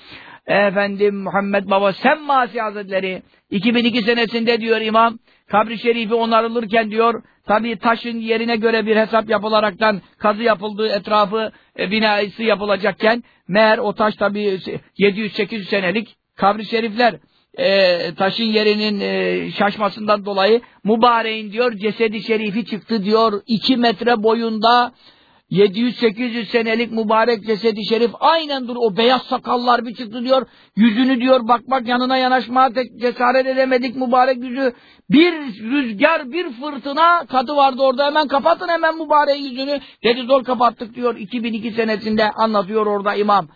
efendim Muhammed Baba Semmasi Hazretleri 2002 senesinde diyor imam kabri şerifi onarılırken diyor tabi taşın yerine göre bir hesap yapılaraktan kazı yapıldığı etrafı e, binası yapılacakken meğer o taş tabi 700-800 senelik kabri şerifler e, taşın yerinin e, şaşmasından dolayı mübareğin diyor cesedi şerifi çıktı diyor 2 metre boyunda 700-800 senelik mübarek cesedi şerif aynen dur o beyaz sakallar bir çıktı diyor. Yüzünü diyor bakmak yanına yanaşmaya cesaret edemedik mübarek yüzü. Bir rüzgar bir fırtına kadı vardı orada hemen kapatın hemen mübarek yüzünü. Dedi zor kapattık diyor 2002 senesinde anlatıyor orada imam.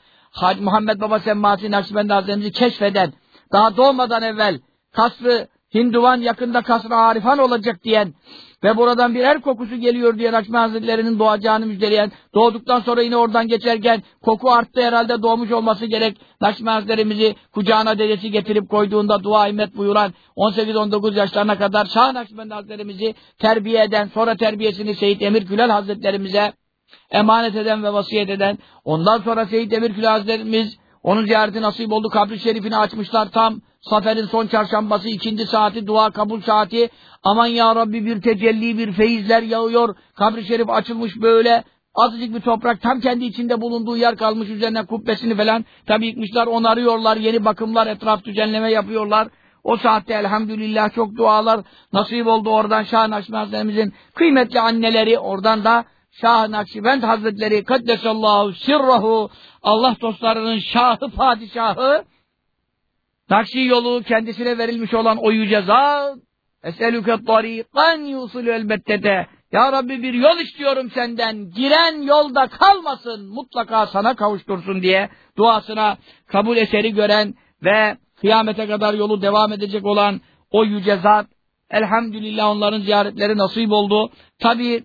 Muhammed Baba Semmasi Nakşibendi Hazretimizi keşfeden daha doğmadan evvel kasrı Hinduvan yakında kasrı Arifan olacak diyen ve buradan bir er kokusu geliyor diye Nakşmi Hazretleri'nin doğacağını müjdeleyen, doğduktan sonra yine oradan geçerken koku arttı herhalde doğmuş olması gerek. Nakşmi Hazretlerimizi kucağına dedesi getirip koyduğunda dua himmet buyuran 18-19 yaşlarına kadar Şah Nakşibendi Hazretlerimizi terbiye eden, sonra terbiyesini Seyit Emir Külal Hazretlerimize emanet eden ve vasiyet eden, ondan sonra Seyit Emir Külal Hazretlerimiz onun ziyareti nasip oldu. Kabri şerifini açmışlar tam. Saferin son çarşambası, ikinci saati, dua kabul saati. Aman ya Rabbi bir tecelli, bir feyizler yağıyor. Kabri şerif açılmış böyle. Azıcık bir toprak tam kendi içinde bulunduğu yer kalmış üzerine kubbesini falan. Tabi yıkmışlar, onarıyorlar, yeni bakımlar, etraf düzenleme yapıyorlar. O saatte elhamdülillah çok dualar nasip oldu oradan Şah Nakşi Hazretlerimizin kıymetli anneleri oradan da Şah Nakşibend Hazretleri Kaddesallahu sirrahu Allah dostlarının şahı padişahı Nakşi yolu kendisine verilmiş olan o yüce zat Eselüke tariqan yusulü elbettete Ya Rabbi bir yol istiyorum senden giren yolda kalmasın mutlaka sana kavuştursun diye duasına kabul eseri gören ve kıyamete kadar yolu devam edecek olan o yüce zat elhamdülillah onların ziyaretleri nasip oldu. Tabi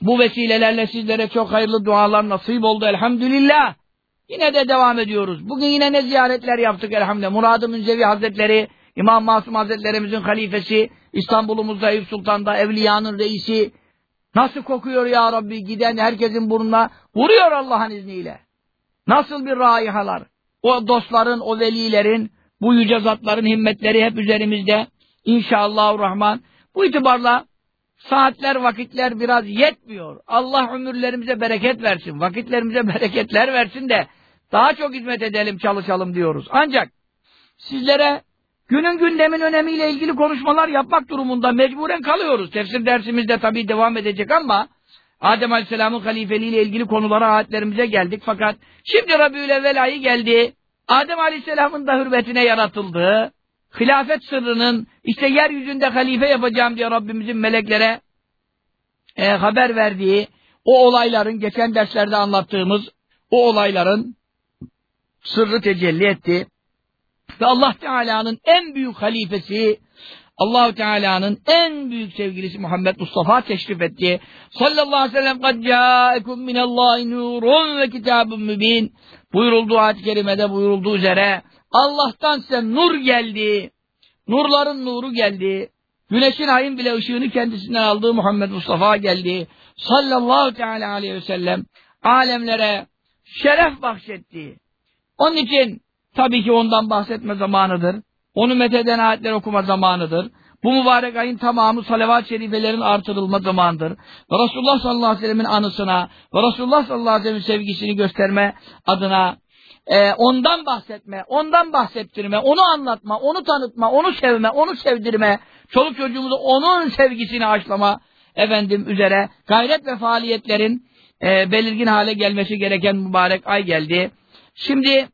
bu vesilelerle sizlere çok hayırlı dualar nasip oldu elhamdülillah. Yine de devam ediyoruz. Bugün yine ne ziyaretler yaptık elhamdülillah. Murad-ı Münzevi Hazretleri, İmam Masum Hazretlerimizin halifesi, İstanbul'umuzda Eyüp Sultan'da Evliyanın reisi. Nasıl kokuyor ya Rabbi giden herkesin burnuna vuruyor Allah'ın izniyle. Nasıl bir raihalar. O dostların, o velilerin, bu yüce zatların himmetleri hep üzerimizde. İnşallahurrahman. Bu itibarla saatler, vakitler biraz yetmiyor. Allah ömürlerimize bereket versin, vakitlerimize bereketler versin de daha çok hizmet edelim, çalışalım diyoruz. Ancak sizlere günün gündemin önemiyle ilgili konuşmalar yapmak durumunda mecburen kalıyoruz. Tefsir dersimizde tabii devam edecek ama Adem Aleyhisselam'ın halifeliğiyle ilgili konulara ayetlerimize geldik. Fakat şimdi Rabiül Evvel ayı geldi. Adem Aleyhisselam'ın da hürmetine yaratıldı. Hilafet sırrının işte yeryüzünde halife yapacağım diye Rabbimizin meleklere e, haber verdiği o olayların geçen derslerde anlattığımız o olayların sırrı tecelli etti Ve Allah Teala'nın en büyük halifesi allah Teala'nın en büyük sevgilisi Muhammed Mustafa teşrif etti. Sallallahu aleyhi ve sellem قَدْ جَاءَكُمْ مِنَ اللّٰهِ نُورٌ ve kitabun mübin. Buyurulduğu ayet-i kerimede buyurulduğu üzere Allah'tan size nur geldi. Nurların nuru geldi. Güneşin ayın bile ışığını kendisinden aldığı Muhammed Mustafa geldi. Sallallahu teala aleyhi ve sellem alemlere şeref bahşetti. Onun için tabii ki ondan bahsetme zamanıdır. Onu metheden ayetler okuma zamanıdır. Bu mübarek ayın tamamı salavat-ı şerifelerin artırılma zamanıdır. Ve Resulullah sallallahu aleyhi ve sellemin anısına ve Resulullah sallallahu aleyhi ve sellemin sevgisini gösterme adına e, ondan bahsetme, ondan bahsettirme, onu anlatma, onu tanıtma, onu sevme, onu sevdirme, çoluk çocuğumuzu onun sevgisini aşlama efendim üzere gayret ve faaliyetlerin e, belirgin hale gelmesi gereken mübarek ay geldi. Şimdi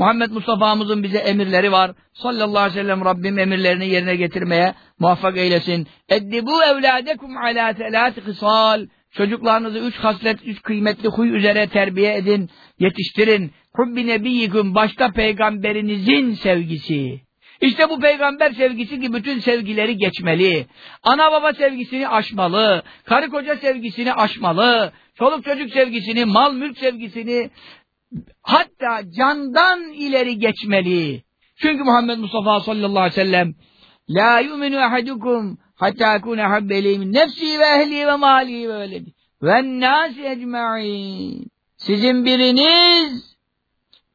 Muhammed Mustafa'mızın bize emirleri var. Sallallahu aleyhi ve sellem Rabbim emirlerini yerine getirmeye muvaffak eylesin. Eddibu evladekum ala telâti kısal. Çocuklarınızı üç haslet, üç kıymetli huy üzere terbiye edin, yetiştirin. Hubbi nebiyyiküm, başta peygamberinizin sevgisi. İşte bu peygamber sevgisi ki bütün sevgileri geçmeli. Ana baba sevgisini aşmalı. Karı koca sevgisini aşmalı. Çoluk çocuk sevgisini, mal mülk sevgisini hatta candan ileri geçmeli. Çünkü Muhammed Mustafa sallallahu aleyhi ve sellem La yu'minu ahadukum hatta ekune habbe min nefsi ve ehli ve mali ve veledi ve ecma'in. Sizin biriniz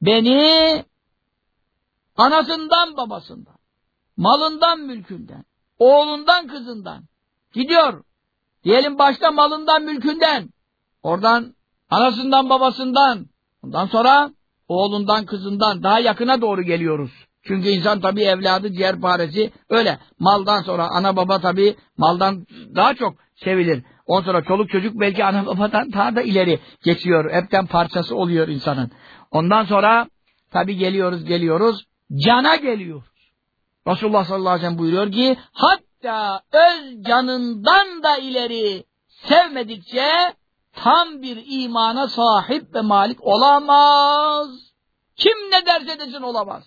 beni anasından babasından, malından mülkünden, oğlundan kızından gidiyor. Diyelim başta malından mülkünden, oradan anasından babasından, ondan sonra oğlundan kızından daha yakına doğru geliyoruz. Çünkü insan tabi evladı ciğerparesi öyle. Maldan sonra ana baba tabi maldan daha çok sevilir. Ondan sonra çoluk çocuk belki ana babadan daha da ileri geçiyor. Hepten parçası oluyor insanın. Ondan sonra tabi geliyoruz geliyoruz. Cana geliyoruz. Resulullah sallallahu aleyhi ve sellem buyuruyor ki hatta öz canından da ileri sevmedikçe tam bir imana sahip ve malik olamaz. Kim ne derse desin olamaz.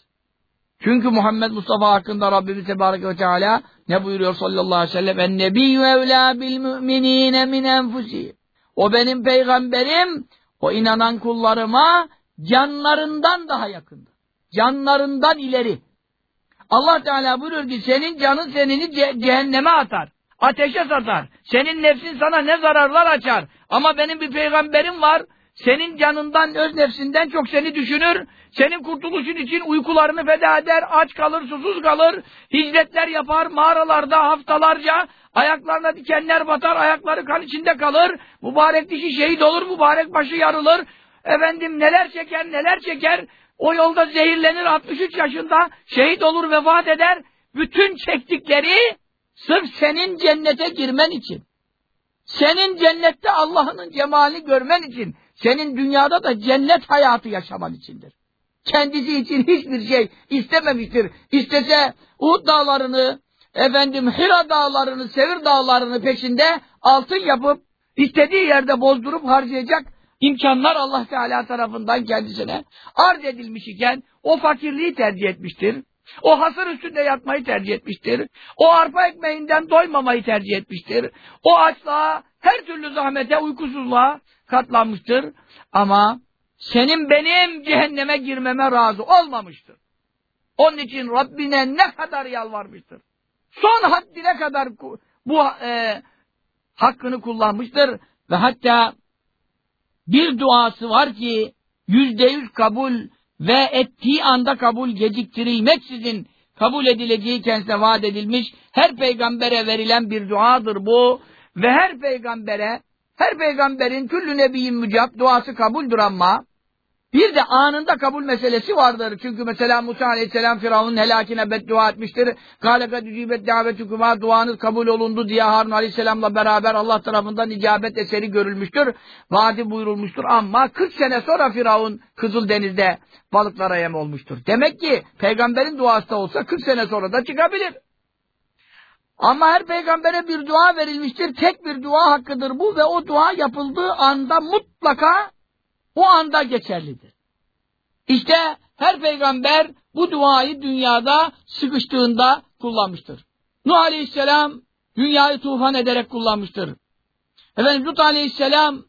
Çünkü Muhammed Mustafa hakkında Rabbimiz Tebarek ve Teala ne buyuruyor sallallahu aleyhi ve sellem? En nebiyyü evlâ bil müminîne min enfusî. O benim peygamberim, o inanan kullarıma canlarından daha yakındır. Canlarından ileri. Allah Teala buyuruyor ki senin canın senini ce cehenneme atar. Ateşe satar. Senin nefsin sana ne zararlar açar. Ama benim bir peygamberim var. Senin canından, öz nefsinden çok seni düşünür. Senin kurtuluşun için uykularını feda eder, aç kalır, susuz kalır, hicretler yapar, mağaralarda haftalarca, ayaklarına dikenler batar, ayakları kan içinde kalır, mübarek dişi şehit olur, mübarek başı yarılır, efendim neler çeker, neler çeker, o yolda zehirlenir 63 yaşında, şehit olur, vefat eder, bütün çektikleri sırf senin cennete girmen için, senin cennette Allah'ın cemalini görmen için, senin dünyada da cennet hayatı yaşaman içindir kendisi için hiçbir şey istememiştir. İstese Uhud dağlarını, efendim Hira dağlarını, Sevir dağlarını peşinde altın yapıp istediği yerde bozdurup harcayacak imkanlar Allah Teala tarafından kendisine arz edilmiş iken o fakirliği tercih etmiştir. O hasır üstünde yatmayı tercih etmiştir. O arpa ekmeğinden doymamayı tercih etmiştir. O açlığa, her türlü zahmete, uykusuzluğa katlanmıştır. Ama senin benim cehenneme girmeme razı olmamıştır. Onun için Rabbine ne kadar yalvarmıştır. Son haddine kadar bu e, hakkını kullanmıştır. Ve hatta bir duası var ki yüzde yüz kabul ve ettiği anda kabul geciktirilmeksizin kabul edileceği kendisine vaat edilmiş her peygambere verilen bir duadır bu. Ve her peygambere her peygamberin küllü nebiyin mücab duası kabuldür ama Bir de anında kabul meselesi vardır. Çünkü mesela Musa Aleyhisselam Firavun'un helakine beddua etmiştir. Gâleka dücibet davetüküma duanız kabul olundu diye Harun Aleyhisselam'la beraber Allah tarafından icabet eseri görülmüştür. Vaadi buyurulmuştur ama 40 sene sonra Firavun Kızıldeniz'de balıklara yem olmuştur. Demek ki peygamberin duası da olsa 40 sene sonra da çıkabilir. Ama her peygambere bir dua verilmiştir. Tek bir dua hakkıdır bu ve o dua yapıldığı anda mutlaka o anda geçerlidir. İşte her peygamber bu duayı dünyada sıkıştığında kullanmıştır. Nuh Aleyhisselam dünyayı tufan ederek kullanmıştır. Efendim Lut Aleyhisselam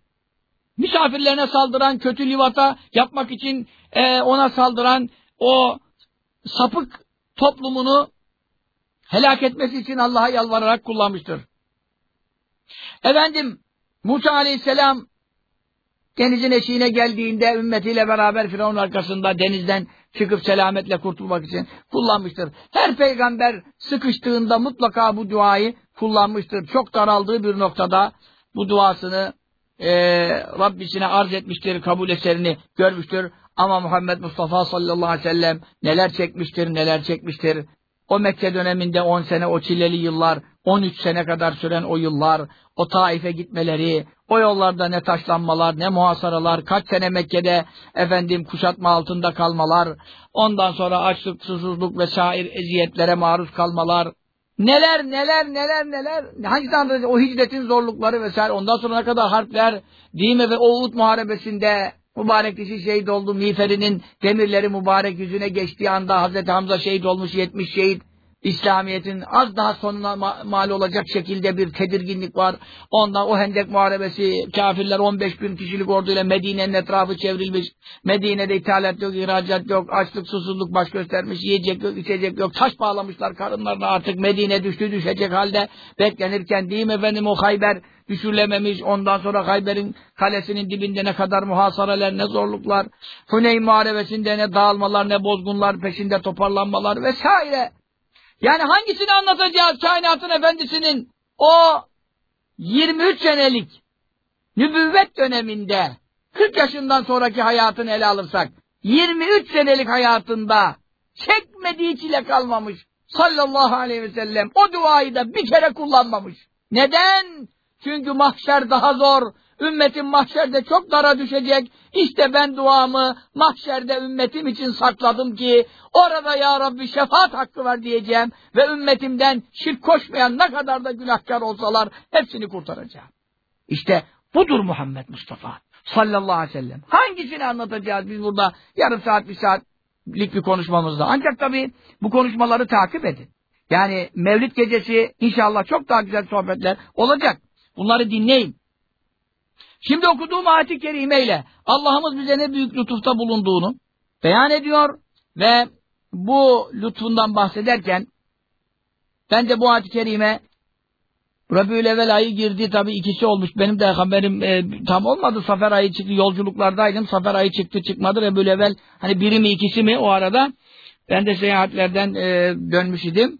misafirlerine saldıran kötü livata yapmak için e, ona saldıran o sapık toplumunu helak etmesi için Allah'a yalvararak kullanmıştır. Efendim Musa Aleyhisselam denizin eşiğine geldiğinde ümmetiyle beraber Firavun arkasında denizden çıkıp selametle kurtulmak için kullanmıştır. Her peygamber sıkıştığında mutlaka bu duayı kullanmıştır. Çok daraldığı bir noktada bu duasını e, Rabbisine arz etmiştir, kabul eserini görmüştür. Ama Muhammed Mustafa sallallahu aleyhi ve sellem neler çekmiştir, neler çekmiştir. O Mekke döneminde 10 sene o çileli yıllar, 13 sene kadar süren o yıllar, o Taif'e gitmeleri, o yollarda ne taşlanmalar, ne muhasaralar, kaç sene Mekke'de efendim kuşatma altında kalmalar, ondan sonra açlık, susuzluk ve şair eziyetlere maruz kalmalar, neler neler neler neler, hangi tanrı o hicretin zorlukları vesaire, ondan sonra ne kadar harpler, değil mi? Ve o muharebesinde mübarek kişi şehit oldu, miğferinin demirleri mübarek yüzüne geçtiği anda Hazreti Hamza şehit olmuş, 70 şehit, İslamiyet'in az daha sonuna ma mal olacak şekilde bir tedirginlik var. Ondan o hendek muharebesi, kafirler 15 bin kişilik orduyla Medine'nin etrafı çevrilmiş. Medine'de ithalat yok, ihracat yok, açlık, susuzluk baş göstermiş, yiyecek yok, içecek yok. Taş bağlamışlar karınlarına artık Medine düştü düşecek halde beklenirken değil mi efendim o Hayber düşürülememiş. Ondan sonra Hayber'in kalesinin dibinde ne kadar muhasareler, ne zorluklar. Huneyn muharebesinde ne dağılmalar, ne bozgunlar, peşinde toparlanmalar vesaire. Yani hangisini anlatacağız kainatın efendisinin o 23 senelik nübüvvet döneminde 40 yaşından sonraki hayatını ele alırsak 23 senelik hayatında çekmediği çile kalmamış sallallahu aleyhi ve sellem o duayı da bir kere kullanmamış. Neden? Çünkü mahşer daha zor. Ümmetin mahşerde çok dara düşecek. İşte ben duamı mahşerde ümmetim için sakladım ki orada ya Rabbi şefaat hakkı ver diyeceğim ve ümmetimden şirk koşmayan ne kadar da günahkar olsalar hepsini kurtaracağım. İşte budur Muhammed Mustafa sallallahu aleyhi ve sellem. Hangisini anlatacağız biz burada yarım saat bir saatlik bir konuşmamızda. Ancak tabii bu konuşmaları takip edin. Yani Mevlid gecesi inşallah çok daha güzel sohbetler olacak. Bunları dinleyin. Şimdi okuduğum ayet-i kerimeyle Allah'ımız bize ne büyük lütufta bulunduğunu beyan ediyor ve bu lütfundan bahsederken ben de bu ayet-i kerime Rabiül Evvel ayı girdi tabi ikisi olmuş. Benim de haberim e, tam olmadı. Safer ayı çıktı. Yolculuklardaydım. Safer ayı çıktı çıkmadı. Rabiül Evvel hani biri mi ikisi mi o arada. Ben de seyahatlerden e, dönmüş idim.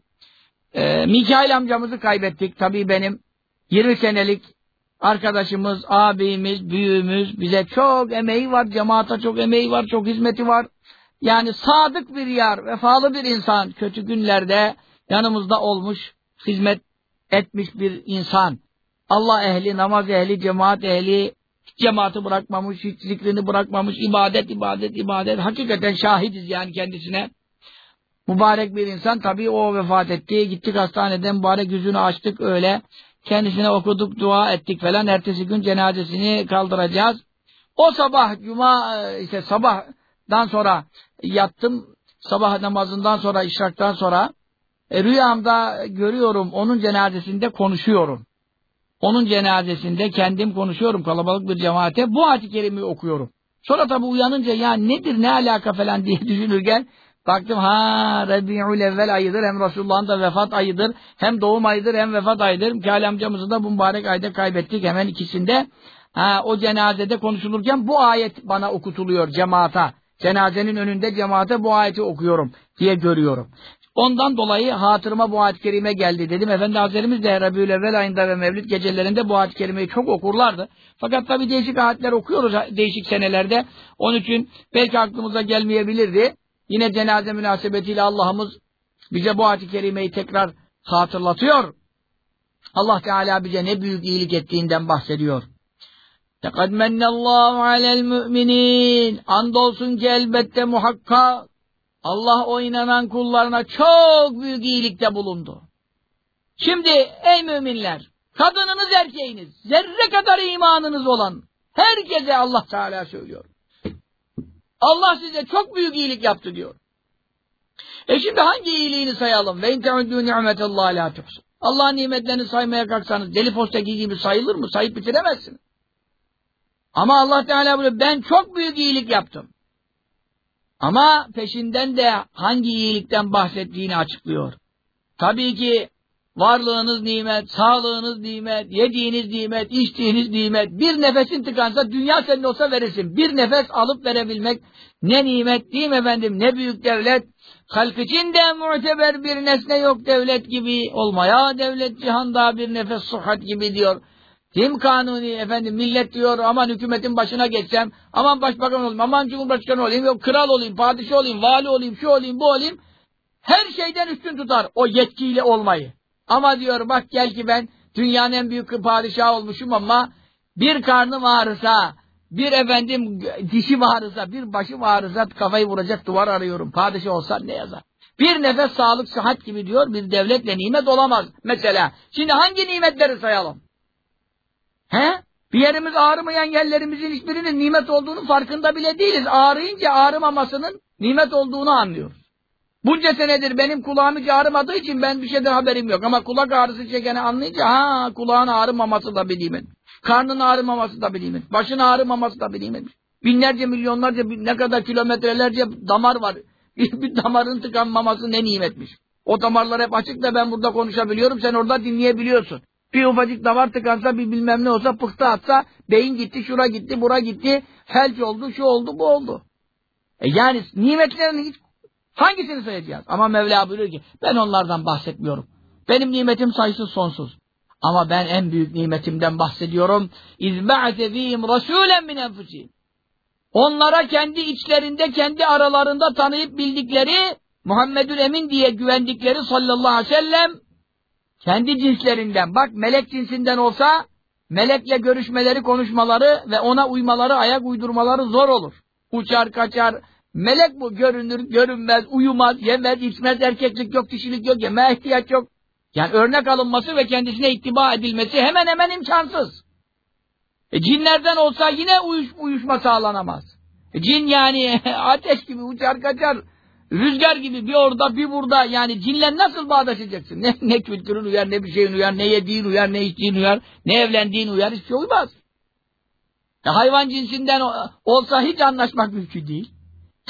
E, Mikail amcamızı kaybettik. Tabii benim 20 senelik arkadaşımız, abimiz, büyüğümüz bize çok emeği var, cemaata çok emeği var, çok hizmeti var. Yani sadık bir yar, vefalı bir insan, kötü günlerde yanımızda olmuş, hizmet etmiş bir insan. Allah ehli, namaz ehli, cemaat ehli, cemaati bırakmamış, hiç zikrini bırakmamış, ibadet, ibadet, ibadet. Hakikaten şahidiz yani kendisine. Mübarek bir insan, tabii o vefat etti. Gittik hastaneden mübarek yüzünü açtık öyle. Kendisine okuduk, dua ettik falan. Ertesi gün cenazesini kaldıracağız. O sabah, cuma, e, işte sabahdan sonra yattım. Sabah namazından sonra, işraktan sonra e, rüyamda görüyorum, onun cenazesinde konuşuyorum. Onun cenazesinde kendim konuşuyorum kalabalık bir cemaate. Bu ayet-i kerimeyi okuyorum. Sonra tabi uyanınca ya nedir ne alaka falan diye düşünürken Baktım ha Rabi'ül evvel ayıdır hem Resulullah'ın da vefat ayıdır hem doğum ayıdır hem vefat ayıdır. Mikail amcamızı da bu mübarek ayda kaybettik hemen ikisinde. Ha, o cenazede konuşulurken bu ayet bana okutuluyor cemaata. Cenazenin önünde cemaate bu ayeti okuyorum diye görüyorum. Ondan dolayı hatırıma bu ayet-i kerime geldi dedim. Efendi Hazretlerimiz de Rabiül Evvel ayında ve Mevlid gecelerinde bu ayet-i kerimeyi çok okurlardı. Fakat tabi değişik ayetler okuyoruz değişik senelerde. Onun için belki aklımıza gelmeyebilirdi. Yine cenaze münasebetiyle Allah'ımız bize bu ayet-i kerimeyi tekrar hatırlatıyor. Allah Teala bize ne büyük iyilik ettiğinden bahsediyor. Tekad mennallahu alel müminin. Andolsun ki elbette muhakkak Allah o inanan kullarına çok büyük iyilikte bulundu. Şimdi ey müminler, kadınınız erkeğiniz, zerre kadar imanınız olan herkese Allah Teala söylüyor. Allah size çok büyük iyilik yaptı diyor. E şimdi hangi iyiliğini sayalım? Ve in te'uddû ni'metallâhi lâ tuhsun. Allah'ın nimetlerini saymaya kalksanız deli postaki gibi sayılır mı? Sayıp bitiremezsiniz. Ama Allah Teala buyuruyor ben çok büyük iyilik yaptım. Ama peşinden de hangi iyilikten bahsettiğini açıklıyor. Tabii ki varlığınız nimet, sağlığınız nimet, yediğiniz nimet, içtiğiniz nimet. Bir nefesin tıkansa dünya senin olsa verirsin. Bir nefes alıp verebilmek ne nimet değil mi efendim? Ne büyük devlet. Halk için de muteber bir nesne yok devlet gibi olmaya. Devlet cihanda bir nefes sıhhat gibi diyor. Kim kanuni efendim millet diyor aman hükümetin başına geçsem, aman başbakan olayım, aman cumhurbaşkanı olayım, yok kral olayım, padişah olayım, vali olayım, şu olayım, bu olayım. Her şeyden üstün tutar o yetkiyle olmayı. Ama diyor bak gel ki ben dünyanın en büyük padişahı olmuşum ama bir karnım ağrısa, bir efendim dişim ağrısa, bir başım ağrısa kafayı vuracak duvar arıyorum. Padişah olsan ne yazar? Bir nefes sağlık, sıhhat gibi diyor bir devletle nimet olamaz mesela. Şimdi hangi nimetleri sayalım? He? Bir yerimiz ağrımayan yerlerimizin hiçbirinin nimet olduğunu farkında bile değiliz. Ağrıyınca ağrımamasının nimet olduğunu anlıyoruz. Bunca senedir benim kulağım hiç ağrımadığı için ben bir şeyden haberim yok. Ama kulak ağrısı çekeni anlayınca ha kulağın ağrımaması da bir nimet. Karnın ağrımaması da bir nimet. Başın ağrımaması da bir nimet. Binlerce milyonlarca ne kadar kilometrelerce damar var. Bir, damarın tıkanmaması ne nimetmiş. O damarlar hep açık da ben burada konuşabiliyorum. Sen orada dinleyebiliyorsun. Bir ufacık damar tıkansa bir bilmem ne olsa pıhtı atsa beyin gitti, şura gitti, bura gitti, felç oldu, şu oldu, bu oldu. E yani nimetlerini hiç hangisini sayacağız? Ama Mevla buyuruyor ki ben onlardan bahsetmiyorum. Benim nimetim sayısız sonsuz. Ama ben en büyük nimetimden bahsediyorum. İzba'te fîhim rasûlen min enfusîm. Onlara kendi içlerinde, kendi aralarında tanıyıp bildikleri Muhammedül Emin diye güvendikleri sallallahu aleyhi ve sellem kendi cinslerinden bak melek cinsinden olsa melekle görüşmeleri, konuşmaları ve ona uymaları, ayak uydurmaları zor olur. Uçar, kaçar. Melek bu görünür, görünmez, uyumaz, yemez, içmez, erkeklik yok, dişilik yok, yemeğe ihtiyaç yok. Yani örnek alınması ve kendisine ittiba edilmesi hemen hemen imkansız. E cinlerden olsa yine uyuş, uyuşma sağlanamaz. E cin yani ateş gibi uçar kaçar. Rüzgar gibi bir orada bir burada yani cinle nasıl bağdaşacaksın? Ne, ne kültürün uyar, ne bir şeyin uyar, ne yediğin uyar, ne içtiğin uyar, ne evlendiğin uyar, hiçbir şey uymaz. E hayvan cinsinden olsa hiç anlaşmak mümkün değil.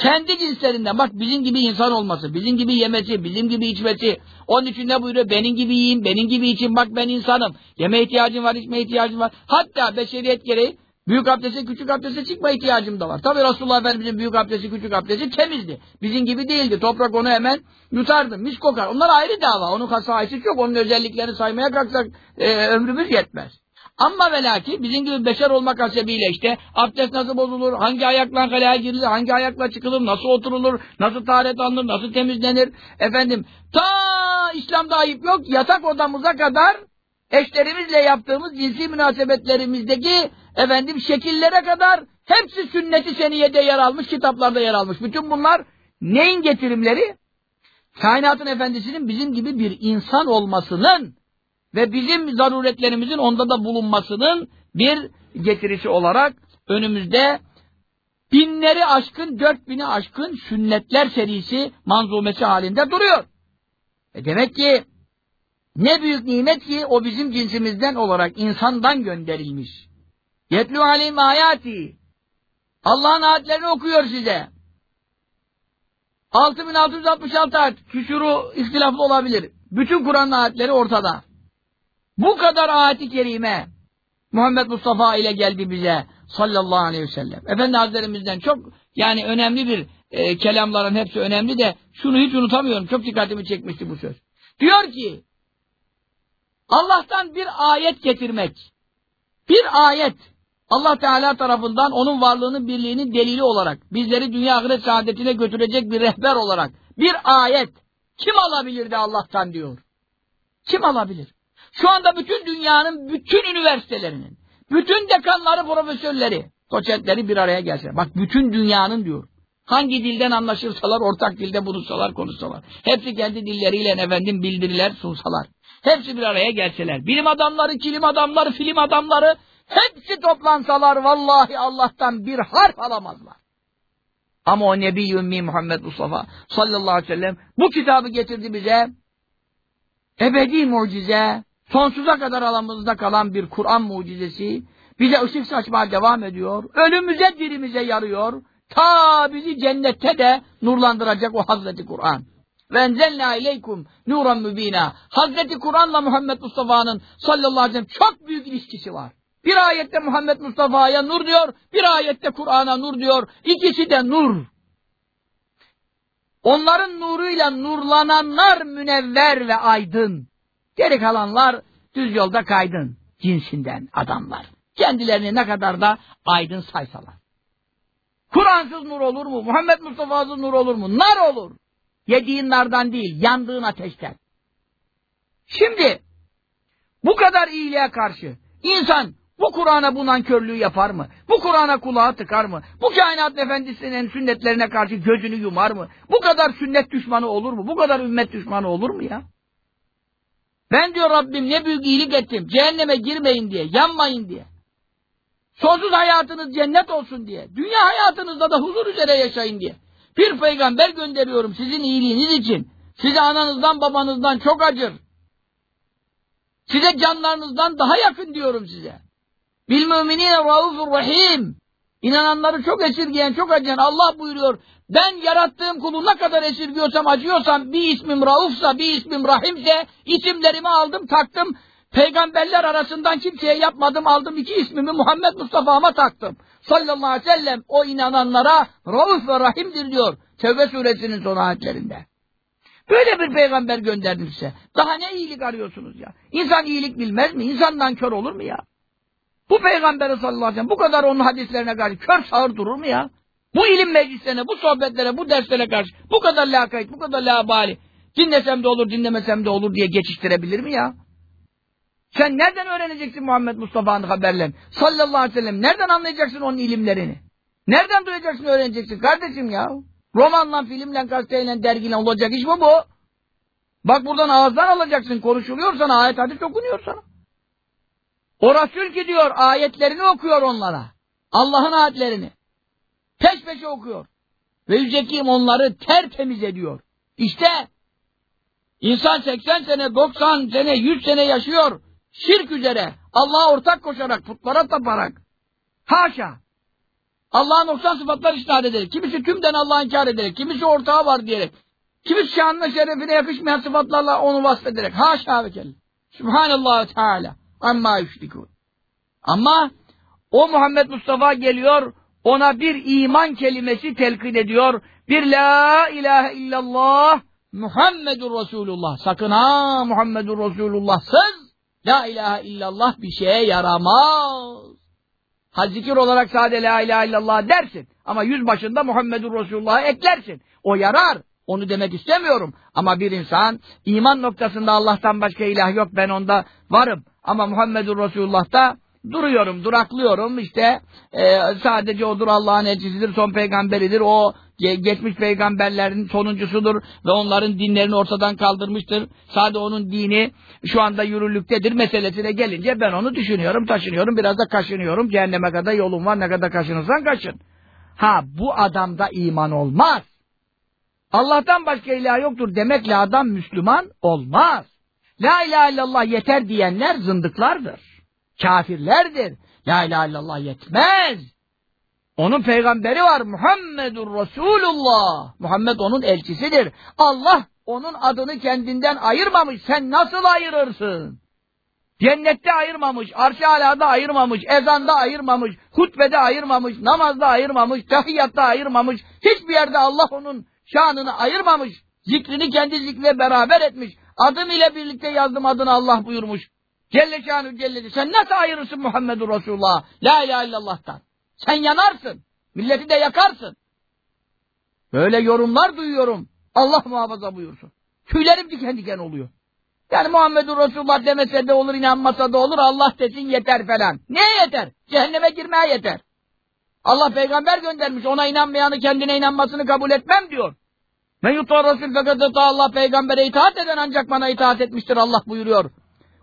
Kendi cinslerinden bak bizim gibi insan olması, bizim gibi yemesi, bizim gibi içmesi. Onun için ne buyuruyor? Benim gibi yiyin, benim gibi için bak ben insanım. Yeme ihtiyacım var, içme ihtiyacım var. Hatta beşeriyet gereği Büyük abdeste, küçük abdeste çıkma ihtiyacım da var. Tabi Resulullah Efendimizin büyük abdesti, küçük abdesti temizdi. Bizim gibi değildi. Toprak onu hemen yutardı. Mis kokar. Onlar ayrı dava. Onun hasayisi çok. Onun özelliklerini saymaya kalksak e, ömrümüz yetmez. Ama ve lakin bizim gibi beşer olmak hasebiyle işte abdest nasıl bozulur, hangi ayakla kaleye girilir, hangi ayakla çıkılır, nasıl oturulur, nasıl taharet alınır, nasıl temizlenir. Efendim ta İslam'da ayıp yok yatak odamıza kadar eşlerimizle yaptığımız cinsi münasebetlerimizdeki efendim şekillere kadar hepsi sünneti seniyede yer almış, kitaplarda yer almış. Bütün bunlar neyin getirimleri? Kainatın efendisinin bizim gibi bir insan olmasının ve bizim zaruretlerimizin onda da bulunmasının bir getirisi olarak önümüzde binleri aşkın, dört bini aşkın sünnetler serisi manzumesi halinde duruyor. E demek ki ne büyük nimet ki o bizim cinsimizden olarak insandan gönderilmiş. Yetlu alim ayati. Allah'ın ayetlerini okuyor size. 6666 ayet. Küsuru ihtilaflı olabilir. Bütün Kur'an'ın ayetleri ortada. Bu kadar ayeti kerime Muhammed Mustafa ile geldi bize sallallahu aleyhi ve sellem. Efendi Hazretlerimizden çok yani önemli bir e, kelamların hepsi önemli de şunu hiç unutamıyorum. Çok dikkatimi çekmişti bu söz. Diyor ki Allah'tan bir ayet getirmek. Bir ayet Allah Teala tarafından onun varlığının birliğinin delili olarak bizleri dünya ahiret saadetine götürecek bir rehber olarak bir ayet kim alabilir de Allah'tan diyor. Kim alabilir? Şu anda bütün dünyanın bütün üniversitelerinin, bütün dekanları, profesörleri, doçentleri bir araya gelse. Bak bütün dünyanın diyor. Hangi dilden anlaşırsalar, ortak dilde buluşsalar, konuşsalar. Hepsi kendi dilleriyle efendim bildiriler, sunsalar. Hepsi bir araya gelseler. Bilim adamları, kilim adamları, film adamları hepsi toplansalar vallahi Allah'tan bir harf alamazlar. Ama o Nebi Ümmi Muhammed Mustafa sallallahu aleyhi ve sellem bu kitabı getirdi bize. Ebedi mucize, sonsuza kadar alanımızda kalan bir Kur'an mucizesi bize ışık saçmaya devam ediyor. Ölümüze dirimize yarıyor. Ta bizi cennette de nurlandıracak o Hazreti Kur'an. Ve enzelna ileykum nuran mübina. Hazreti Kur'an'la Muhammed Mustafa'nın sallallahu aleyhi ve sellem çok büyük ilişkisi var. Bir ayette Muhammed Mustafa'ya nur diyor, bir ayette Kur'an'a nur diyor. İkisi de nur. Onların nuruyla nurlananlar münevver ve aydın. Geri kalanlar düz yolda kaydın cinsinden adamlar. Kendilerini ne kadar da aydın saysalar. Kur'ansız nur olur mu? Muhammed Mustafa'sız nur olur mu? Nar olur. Yediğin nardan değil, yandığın ateşten. Şimdi bu kadar iyiliğe karşı insan bu Kur'an'a bu nankörlüğü yapar mı? Bu Kur'an'a kulağı tıkar mı? Bu kainat efendisinin sünnetlerine karşı gözünü yumar mı? Bu kadar sünnet düşmanı olur mu? Bu kadar ümmet düşmanı olur mu ya? Ben diyor Rabbim ne büyük iyilik ettim. Cehenneme girmeyin diye, yanmayın diye. Sonsuz hayatınız cennet olsun diye. Dünya hayatınızda da huzur üzere yaşayın diye. Bir peygamber gönderiyorum sizin iyiliğiniz için. Size ananızdan babanızdan çok acır. Size canlarınızdan daha yakın diyorum size. Bil müminine raufur rahim. İnananları çok esirgeyen, çok acıyan Allah buyuruyor. Ben yarattığım kulu ne kadar esirgiyorsam, acıyorsam, bir ismim Rauf'sa, bir ismim Rahim'se, isimlerimi aldım, taktım. Peygamberler arasından kimseye yapmadım, aldım iki ismimi Muhammed Mustafa'ma taktım. Sallallahu aleyhi ve sellem o inananlara Rauf ve Rahim'dir diyor. Tevbe suresinin son ayetlerinde. Böyle bir peygamber gönderdim size. Daha ne iyilik arıyorsunuz ya? İnsan iyilik bilmez mi? İnsandan kör olur mu ya? Bu peygamberi sallallahu aleyhi ve sellem bu kadar onun hadislerine karşı kör sağır durur mu ya? Bu ilim meclislerine, bu sohbetlere, bu derslere karşı bu kadar lakayt, bu kadar labali dinlesem de olur, dinlemesem de olur diye geçiştirebilir mi ya? Sen nereden öğreneceksin Muhammed Mustafa'nın haberlerini? Sallallahu aleyhi ve sellem. Nereden anlayacaksın onun ilimlerini? Nereden duyacaksın, öğreneceksin kardeşim ya? Romanla, filmle, gazeteyle, dergiyle olacak iş mi bu? Bak buradan ağızdan alacaksın, konuşuluyor ayet hadis okunuyor sana. O Resul ki diyor, ayetlerini okuyor onlara. Allah'ın ayetlerini. Peş peşe okuyor. Ve yücekim onları tertemiz ediyor. İşte insan 80 sene, 90 sene, 100 sene yaşıyor. Şirk üzere. Allah'a ortak koşarak, putlara taparak. Haşa. Allah'a noksan sıfatlar isnat ederek. Kimisi tümden Allah'a inkar ederek. Kimisi ortağı var diyerek. Kimisi şanına şerefine yakışmayan sıfatlarla onu vasfederek. Haşa ve kelle. Subhanallah Teala. Amma yüşrikûn. Ama o Muhammed Mustafa geliyor, ona bir iman kelimesi telkin ediyor. Bir la ilahe illallah Muhammedur Resulullah. Sakın ha Muhammedur Resulullah'sız la ilahe illallah bir şeye yaramaz. Ha olarak sade la ilahe illallah dersin. Ama yüz başında Muhammedur Resulullah'ı eklersin. O yarar. Onu demek istemiyorum. Ama bir insan iman noktasında Allah'tan başka ilah yok ben onda varım. Ama Muhammedur Resulullah'ta duruyorum, duraklıyorum. İşte e, sadece odur Allah'ın elçisidir, son peygamberidir. O geçmiş peygamberlerin sonuncusudur ve onların dinlerini ortadan kaldırmıştır. Sadece onun dini şu anda yürürlüktedir meselesine gelince ben onu düşünüyorum, taşınıyorum, biraz da kaşınıyorum. Cehenneme kadar yolum var, ne kadar kaşınırsan kaşın. Ha bu adamda iman olmaz. Allah'tan başka ilah yoktur demekle adam Müslüman olmaz. La ilahe illallah yeter diyenler zındıklardır. Kafirlerdir. La ilahe illallah yetmez. Onun peygamberi var. Muhammedur Resulullah. Muhammed onun elçisidir. Allah onun adını kendinden ayırmamış. Sen nasıl ayırırsın? Cennette ayırmamış, arş-ı alada ayırmamış, ezanda ayırmamış, hutbede ayırmamış, namazda ayırmamış, tahiyyatta ayırmamış, hiçbir yerde Allah onun şanını ayırmamış, zikrini kendi zikriyle beraber etmiş, adım ile birlikte yazdım adını Allah buyurmuş. Celle şanü celle. Sen nasıl ayırırsın Muhammedur Resulullah? La ilahe illallah'tan. Sen yanarsın. Milleti de yakarsın. Böyle yorumlar duyuyorum. Allah muhafaza buyursun. Tüylerim diken diken oluyor. Yani Muhammedur Resulullah demese de olur, inanmasa da olur, Allah desin yeter falan. Neye yeter? Cehenneme girmeye yeter. Allah peygamber göndermiş, ona inanmayanı kendine inanmasını kabul etmem diyor. Men yutar Resul fakat Allah peygambere itaat eden ancak bana itaat etmiştir Allah buyuruyor.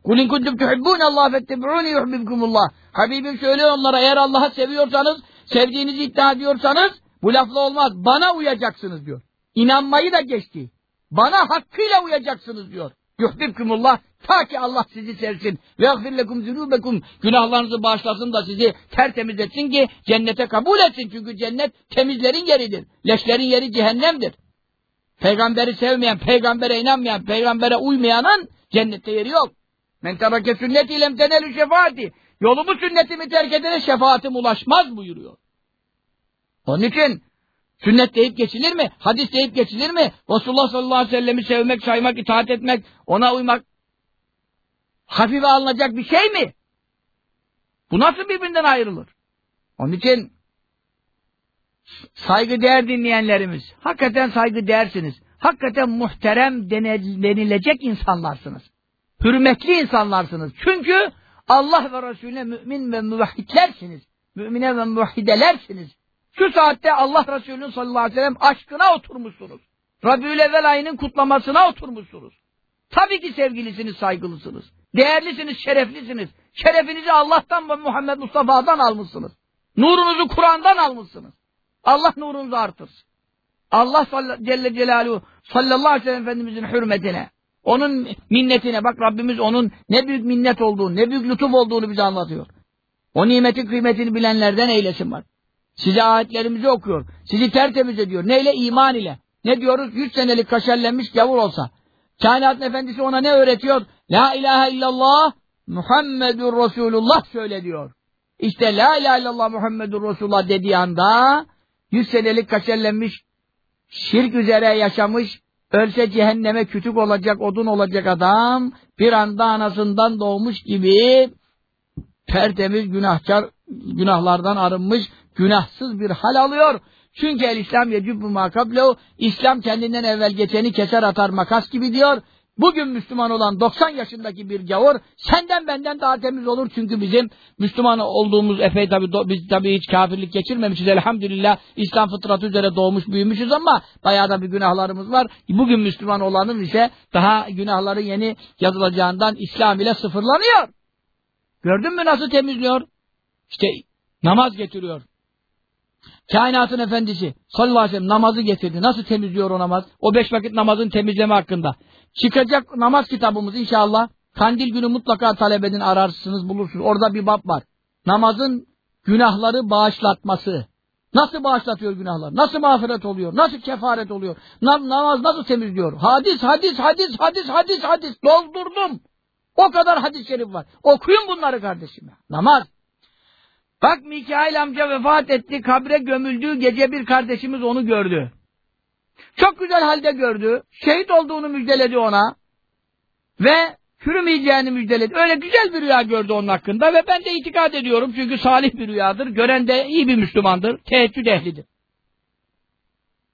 Kulin kuntum tuhibbun Allah fettebi'uni yuhibbukumullah. Habibim söylüyor onlara eğer Allah'ı seviyorsanız, sevdiğinizi iddia ediyorsanız bu lafla olmaz. Bana uyacaksınız diyor. İnanmayı da geçti. Bana hakkıyla uyacaksınız diyor. Yuhbibkumullah ta ki Allah sizi sevsin. Ve lekum zunubekum. Günahlarınızı bağışlasın da sizi tertemiz etsin ki cennete kabul etsin. Çünkü cennet temizlerin yeridir. Leşlerin yeri cehennemdir. Peygamberi sevmeyen, peygambere inanmayan, peygambere uymayanın cennette yeri yok. Men terake sünneti lem tenelü şefaati. Yolumu sünnetimi terk edene şefaatim ulaşmaz buyuruyor. Onun için sünnet deyip geçilir mi? Hadis deyip geçilir mi? Resulullah sallallahu aleyhi ve sellem'i sevmek, saymak, itaat etmek, ona uymak hafife alınacak bir şey mi? Bu nasıl birbirinden ayrılır? Onun için saygıdeğer dinleyenlerimiz, hakikaten saygıdeğersiniz. Hakikaten muhterem denilecek insanlarsınız. Hürmetli insanlarsınız. Çünkü Allah ve Resulüne mümin ve müvahhidlersiniz. Mümine ve müvahhidelersiniz. Şu saatte Allah Resulü'nün sallallahu aleyhi ve sellem aşkına oturmuşsunuz. Rabiül evvel ayının kutlamasına oturmuşsunuz. Tabii ki sevgilisiniz, saygılısınız. Değerlisiniz, şereflisiniz. Şerefinizi Allah'tan ve Muhammed Mustafa'dan almışsınız. Nurunuzu Kur'an'dan almışsınız. Allah nurunuzu artırsın. Allah Celle Celaluhu sallallahu aleyhi ve sellem Efendimizin hürmetine, onun minnetine bak Rabbimiz onun ne büyük minnet olduğunu, ne büyük lütuf olduğunu bize anlatıyor. O nimetin kıymetini bilenlerden eylesin bak. Size ayetlerimizi okuyor. Sizi tertemiz ediyor. Neyle? iman ile. Ne diyoruz? Yüz senelik kaşerlenmiş gavur olsa. Kainatın efendisi ona ne öğretiyor? La ilahe illallah Muhammedur Resulullah söyle diyor. İşte la ilahe illallah Muhammedur Resulullah dediği anda yüz senelik kaşerlenmiş şirk üzere yaşamış ölse cehenneme kütük olacak odun olacak adam bir anda anasından doğmuş gibi tertemiz günahkar günahlardan arınmış günahsız bir hal alıyor. Çünkü el İslam yecübbü makablehu İslam kendinden evvel geçeni keser atar makas gibi diyor. Bugün Müslüman olan 90 yaşındaki bir gavur senden benden daha temiz olur çünkü bizim Müslüman olduğumuz epey tabi biz tabi hiç kafirlik geçirmemişiz elhamdülillah İslam fıtratı üzere doğmuş büyümüşüz ama bayağı da bir günahlarımız var. Bugün Müslüman olanın ise daha günahları yeni yazılacağından İslam ile sıfırlanıyor. Gördün mü nasıl temizliyor? İşte namaz getiriyor. Kainatın efendisi sallallahu aleyhi ve sellem namazı getirdi. Nasıl temizliyor o namaz? O beş vakit namazın temizleme hakkında. Çıkacak namaz kitabımız inşallah. Kandil günü mutlaka talep edin ararsınız bulursunuz. Orada bir bab var. Namazın günahları bağışlatması. Nasıl bağışlatıyor günahlar? Nasıl mağfiret oluyor? Nasıl kefaret oluyor? Nam namaz nasıl temizliyor? Hadis, hadis, hadis, hadis, hadis, hadis. Doldurdum. O kadar hadis-i şerif var. Okuyun bunları kardeşim. Namaz. Bak Mikail amca vefat etti. Kabre gömüldüğü gece bir kardeşimiz onu gördü. Çok güzel halde gördü. Şehit olduğunu müjdeledi ona. Ve çürümeyeceğini müjdeledi. Öyle güzel bir rüya gördü onun hakkında ve ben de itikad ediyorum. Çünkü salih bir rüyadır. Gören de iyi bir Müslümandır. Teheccüd ehlidir.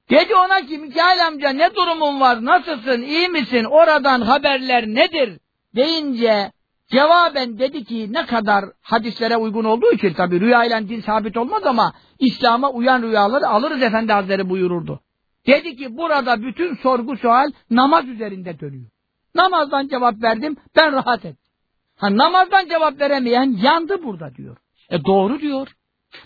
Dedi ona ki Mikail amca ne durumun var? Nasılsın? İyi misin? Oradan haberler nedir? Deyince cevaben dedi ki ne kadar hadislere uygun olduğu için tabi rüyayla din sabit olmaz ama İslam'a uyan rüyaları alırız Efendi Hazretleri buyururdu. Dedi ki burada bütün sorgu sual namaz üzerinde dönüyor. Namazdan cevap verdim ben rahat ettim. Ha, namazdan cevap veremeyen yandı burada diyor. E doğru diyor.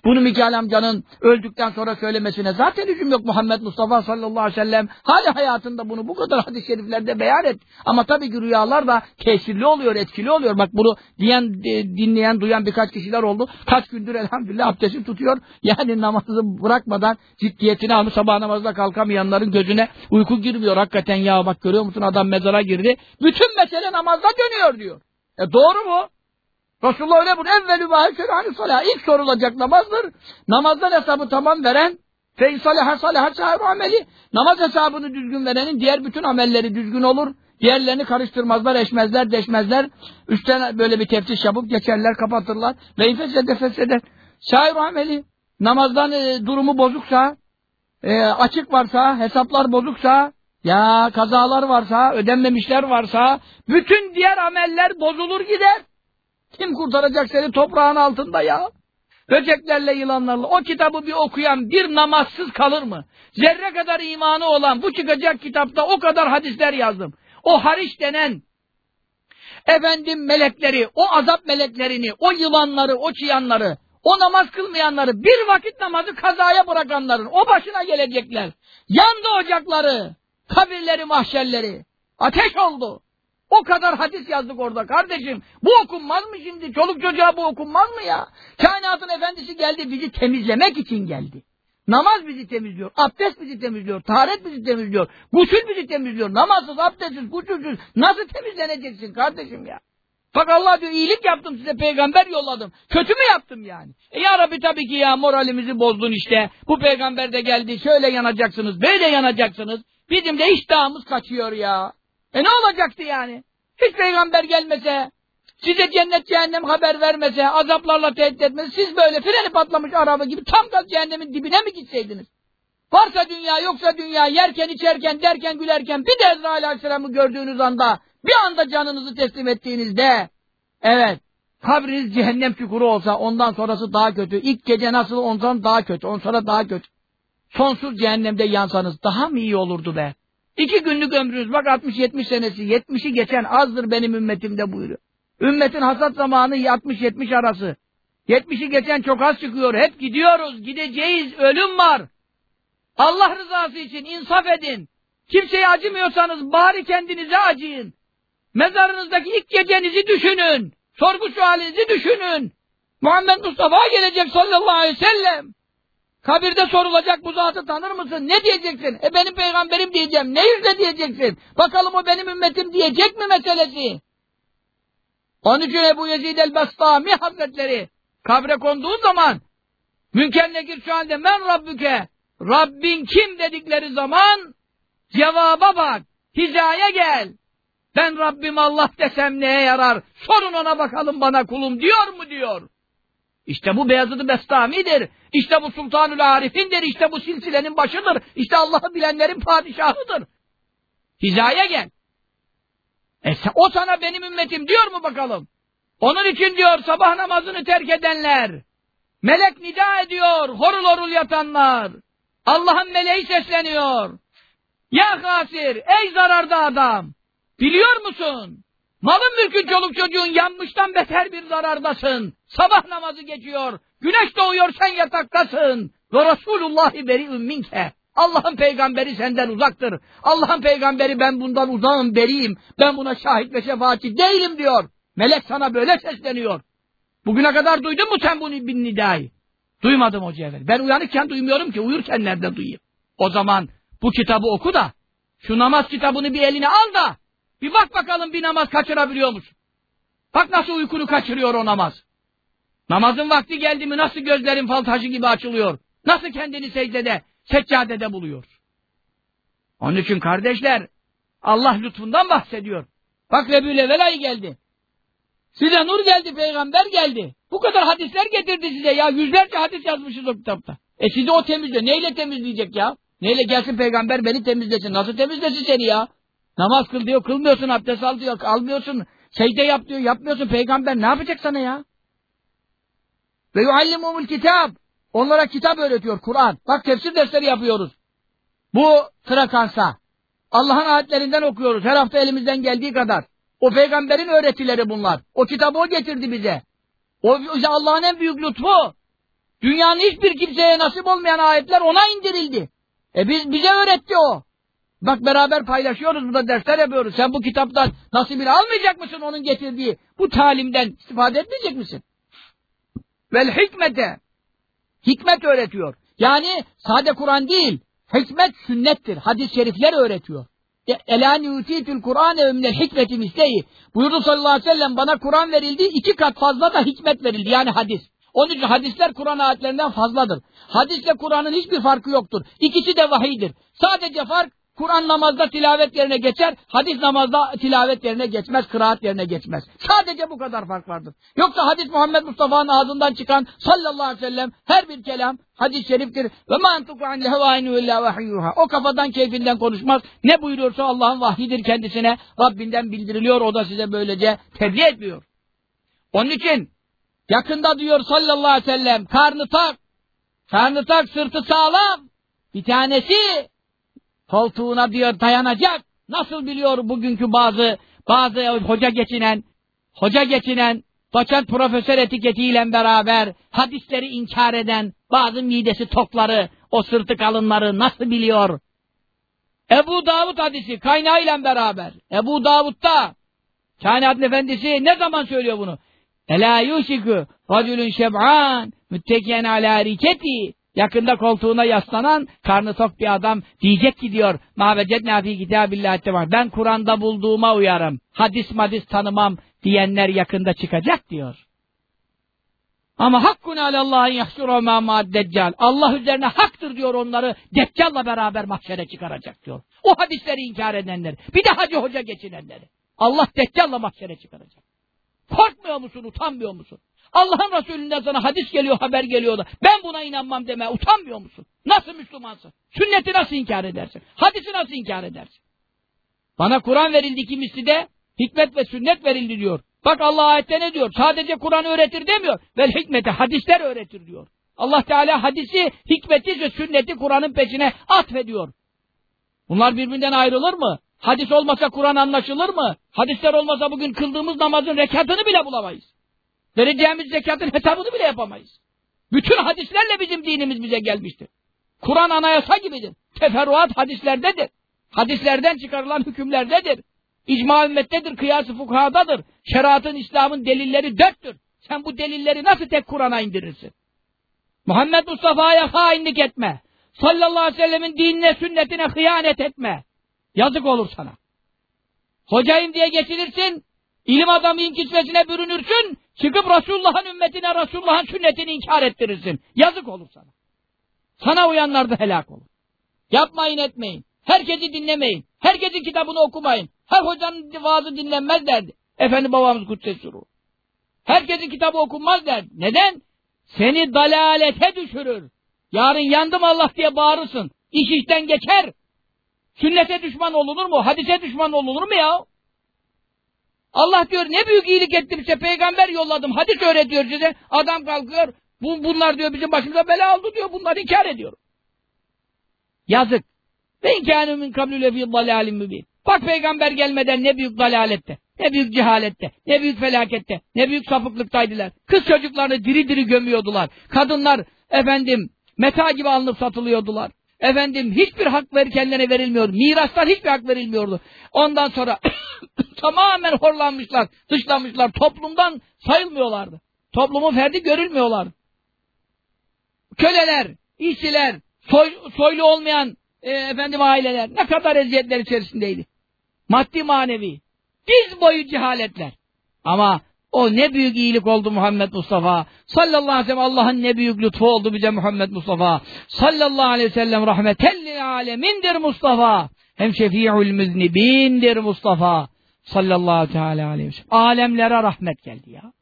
Bunu Mikail amcanın öldükten sonra söylemesine zaten hücum yok Muhammed Mustafa sallallahu aleyhi ve sellem. Hala hayatında bunu bu kadar hadis-i şeriflerde beyan et. Ama tabii ki rüyalar da tesirli oluyor, etkili oluyor. Bak bunu diyen, dinleyen, duyan birkaç kişiler oldu. Kaç gündür elhamdülillah abdesti tutuyor. Yani namazı bırakmadan ciddiyetini almış sabah namazda kalkamayanların gözüne uyku girmiyor. Hakikaten ya bak görüyor musun adam mezara girdi. Bütün mesele namazda dönüyor diyor. E doğru mu? Resulullah öyle bunu evvelü ve hani salah ilk sorulacak namazdır. Namazdan hesabı tamam veren fe salaha salaha sahibi ameli. Namaz hesabını düzgün verenin diğer bütün amelleri düzgün olur. Diğerlerini karıştırmazlar, eşmezler, deşmezler. Üstten böyle bir teftiş yapıp geçerler, kapatırlar. Ve infesede fesede. Sahibi ameli. Namazdan e, durumu bozuksa, e, açık varsa, hesaplar bozuksa, ya kazalar varsa, ödenmemişler varsa, bütün diğer ameller bozulur gider. Kim kurtaracak seni toprağın altında ya? Böceklerle, yılanlarla. O kitabı bir okuyan bir namazsız kalır mı? Zerre kadar imanı olan bu çıkacak kitapta o kadar hadisler yazdım. O hariç denen efendim melekleri, o azap meleklerini, o yılanları, o çıyanları, o namaz kılmayanları, bir vakit namazı kazaya bırakanların, o başına gelecekler. Yandı ocakları, kabirleri, mahşerleri. Ateş oldu. O kadar hadis yazdık orada kardeşim. Bu okunmaz mı şimdi? Çoluk çocuğa bu okunmaz mı ya? Kainatın efendisi geldi bizi temizlemek için geldi. Namaz bizi temizliyor, abdest bizi temizliyor, taharet bizi temizliyor, gusül bizi temizliyor. Namazsız, abdestsiz, gusülsüz nasıl temizleneceksin kardeşim ya? Bak Allah diyor iyilik yaptım size peygamber yolladım. Kötü mü yaptım yani? E ya Rabbi tabii ki ya moralimizi bozdun işte. Bu peygamber de geldi şöyle yanacaksınız, böyle yanacaksınız. Bizim de iştahımız kaçıyor ya. E ne olacaktı yani? Hiç peygamber gelmese, size cennet cehennem haber vermese, azaplarla tehdit etmese, siz böyle freni patlamış araba gibi tam gaz cehennemin dibine mi gitseydiniz? Varsa dünya, yoksa dünya, yerken, içerken, derken, gülerken, bir de Ezrail Aleyhisselam'ı gördüğünüz anda, bir anda canınızı teslim ettiğinizde, evet, kabriniz cehennem çukuru olsa, ondan sonrası daha kötü. İlk gece nasıl, ondan daha kötü, ondan sonra daha kötü. Sonsuz cehennemde yansanız daha mı iyi olurdu be? İki günlük ömrünüz bak 60-70 senesi 70'i geçen azdır benim ümmetimde buyuruyor. Ümmetin hasat zamanı 60-70 arası. 70'i geçen çok az çıkıyor. Hep gidiyoruz, gideceğiz, ölüm var. Allah rızası için insaf edin. Kimseye acımıyorsanız bari kendinize acıyın. Mezarınızdaki ilk gecenizi düşünün. Sorgu sualinizi düşünün. Muhammed Mustafa gelecek sallallahu aleyhi ve sellem. Kabirde sorulacak bu zatı tanır mısın? Ne diyeceksin? E benim peygamberim diyeceğim. Ne yüzle diyeceksin? Bakalım o benim ümmetim diyecek mi meselesi? Onun için Ebu Yezid el-Bestami Hazretleri kabre konduğu zaman Münker Nekir şu anda men Rabbüke Rabbin kim dedikleri zaman cevaba bak. Hizaya gel. Ben Rabbim Allah desem neye yarar? Sorun ona bakalım bana kulum diyor mu diyor. İşte bu Beyazıt-ı Bestami'dir. İşte bu Sultanül Arif'indir. İşte bu silsilenin başıdır. İşte Allah'ı bilenlerin padişahıdır. Hizaya gel. E o sana benim ümmetim diyor mu bakalım? Onun için diyor sabah namazını terk edenler. Melek nida ediyor. Horul horul yatanlar. Allah'ın meleği sesleniyor. Ya hasir, ey zararda adam. Biliyor musun? Malın mülkün çoluk çocuğun yanmıştan beter bir zarardasın. Sabah namazı geçiyor. Güneş doğuyor sen yataktasın. Ve Resulullahi beri minke. Allah'ın peygamberi senden uzaktır. Allah'ın peygamberi ben bundan uzağım, beriyim. Ben buna şahit ve şefaatçi değilim diyor. Melek sana böyle sesleniyor. Bugüne kadar duydun mu sen bunu bin nidayı? Duymadım o cevher. Ben uyanıkken duymuyorum ki uyurken nerede duyayım? O zaman bu kitabı oku da şu namaz kitabını bir eline al da bir bak bakalım bir namaz kaçırabiliyor musun? Bak nasıl uykunu kaçırıyor o namaz. Namazın vakti geldi mi nasıl gözlerin fal taşı gibi açılıyor. Nasıl kendini secdede, seccadede buluyor. Onun için kardeşler Allah lütfundan bahsediyor. Bak Rebül Evvel ayı geldi. Size nur geldi, peygamber geldi. Bu kadar hadisler getirdi size ya. Yüzlerce hadis yazmışız o kitapta. E sizi o temizle. Neyle temizleyecek ya? Neyle gelsin peygamber beni temizlesin. Nasıl temizlesin seni ya? Namaz kıl diyor, kılmıyorsun, abdest al diyor, almıyorsun. Secde yap diyor, yapmıyorsun. Peygamber ne yapacak sana ya? Ve yuallimumul kitap. Onlara kitap öğretiyor Kur'an. Bak tefsir dersleri yapıyoruz. Bu frekansa. Allah'ın ayetlerinden okuyoruz. Her hafta elimizden geldiği kadar. O peygamberin öğretileri bunlar. O kitabı o getirdi bize. O Allah'ın en büyük lütfu. Dünyanın hiçbir kimseye nasip olmayan ayetler ona indirildi. E biz bize öğretti o. Bak beraber paylaşıyoruz burada dersler yapıyoruz. Sen bu kitaptan nasibini almayacak mısın onun getirdiği bu talimden istifade etmeyecek misin? Vel hikmete hikmet öğretiyor. Yani sade Kur'an değil, hikmet sünnettir. Hadis-i şerifler öğretiyor. Elâni yutîtül Kur'âne ve minel hikmeti misleyi. Buyurdu sallallahu aleyhi ve sellem bana Kur'an verildi, iki kat fazla da hikmet verildi. Yani hadis. Onun için hadisler Kur'an ayetlerinden fazladır. Hadisle Kur'an'ın hiçbir farkı yoktur. İkisi de vahiydir. Sadece fark Kur'an namazda tilavet yerine geçer, hadis namazda tilavet yerine geçmez, kıraat yerine geçmez. Sadece bu kadar fark vardır. Yoksa hadis Muhammed Mustafa'nın ağzından çıkan sallallahu aleyhi ve sellem her bir kelam hadis-i şeriftir. Ve mantuku an lehevainu illa vahiyyuha. O kafadan keyfinden konuşmaz. Ne buyuruyorsa Allah'ın vahyidir kendisine. Rabbinden bildiriliyor. O da size böylece tebliğ etmiyor. Onun için yakında diyor sallallahu aleyhi ve sellem karnı tak, karnı tak sırtı sağlam. Bir tanesi koltuğuna diyor dayanacak. Nasıl biliyor bugünkü bazı bazı hoca geçinen hoca geçinen doçent profesör etiketiyle beraber hadisleri inkar eden bazı midesi tokları o sırtı kalınları nasıl biliyor? Ebu Davud hadisi kaynağıyla beraber. Ebu Davud'da Kainat Efendisi ne zaman söylüyor bunu? Ela yuşiku racülün şeb'an müttekiyen ala riketi Yakında koltuğuna yaslanan karnı tok bir adam diyecek ki diyor mâvecednâ fî kitâbillâhi temâ ben Kur'an'da bulduğuma uyarım. Hadis madis tanımam diyenler yakında çıkacak diyor. Ama hakkun alallâhi yahşuru mâ deccal. Allah üzerine haktır diyor onları Deccal'la beraber mahşere çıkaracak diyor. O hadisleri inkar edenler. Bir de hacı hoca geçinenleri. Allah Deccal'la mahşere çıkaracak. Korkmuyor musun, utanmıyor musun? Allah'ın Resulünden sana hadis geliyor, haber geliyor da ben buna inanmam deme, utanmıyor musun? Nasıl Müslümansın? Sünneti nasıl inkar edersin? Hadisi nasıl inkar edersin? Bana Kur'an verildi kimisi de hikmet ve sünnet verildi diyor. Bak Allah ayette ne diyor? Sadece Kur'an öğretir demiyor. Vel hikmeti hadisler öğretir diyor. Allah Teala hadisi, hikmeti ve sünneti Kur'an'ın peşine atfediyor. Bunlar birbirinden ayrılır mı? Hadis olmasa Kur'an anlaşılır mı? Hadisler olmasa bugün kıldığımız namazın rekatını bile bulamayız. Vereceğimiz zekatın hesabını bile yapamayız. Bütün hadislerle bizim dinimiz bize gelmiştir. Kur'an anayasa gibidir. Teferruat hadislerdedir. Hadislerden çıkarılan hükümlerdedir. İcma ümmettedir, kıyası fukahadadır. Şeriatın, İslam'ın delilleri dörttür. Sen bu delilleri nasıl tek Kur'an'a indirirsin? Muhammed Mustafa'ya hainlik etme. Sallallahu aleyhi ve sellemin dinine, sünnetine hıyanet etme. Yazık olur sana. Hocayım diye geçilirsin, ilim adamıyım kisvesine bürünürsün, çıkıp Resulullah'ın ümmetine, Resulullah'ın sünnetini inkar ettirirsin. Yazık olur sana. Sana uyanlar da helak olur. Yapmayın etmeyin. Herkesi dinlemeyin. Herkesin kitabını okumayın. Her hocanın vaazı dinlenmez derdi. Efendi babamız Kuddesi Ruh. Herkesin kitabı okunmaz derdi. Neden? Seni dalalete düşürür. Yarın yandım Allah diye bağırırsın. İş işten geçer. Sünnete düşman olunur mu? Hadise düşman olunur mu ya? Allah diyor ne büyük iyilik ettim size peygamber yolladım. Hadis öğretiyor size. Adam kalkıyor. Bu, bunlar diyor bizim başımıza bela oldu diyor. Bunları inkar ediyor. Yazık. Ve inkâne min kablü lefî dalâlim mübîn. Bak peygamber gelmeden ne büyük dalalette, ne büyük cehalette, ne büyük felakette, ne büyük sapıklıktaydılar. Kız çocuklarını diri diri gömüyordular. Kadınlar efendim meta gibi alınıp satılıyordular. Efendim hiçbir hak ver kendilerine verilmiyor. Miraslar hiçbir hak verilmiyordu. Ondan sonra tamamen horlanmışlar, dışlanmışlar. Toplumdan sayılmıyorlardı. Toplumun ferdi görülmüyorlardı. Köleler, işçiler, soy, soylu olmayan e, efendim aileler ne kadar eziyetler içerisindeydi. Maddi manevi. Diz boyu cehaletler. Ama o ne büyük iyilik oldu Muhammed Mustafa. Sallallahu aleyhi ve sellem Allah'ın ne büyük lütfu oldu bize Muhammed Mustafa. Sallallahu aleyhi ve sellem rahmetelli alemindir Mustafa. Hem şefi'ül müznibindir Mustafa. Sallallahu teala aleyhi ve sellem. Alemlere rahmet geldi ya.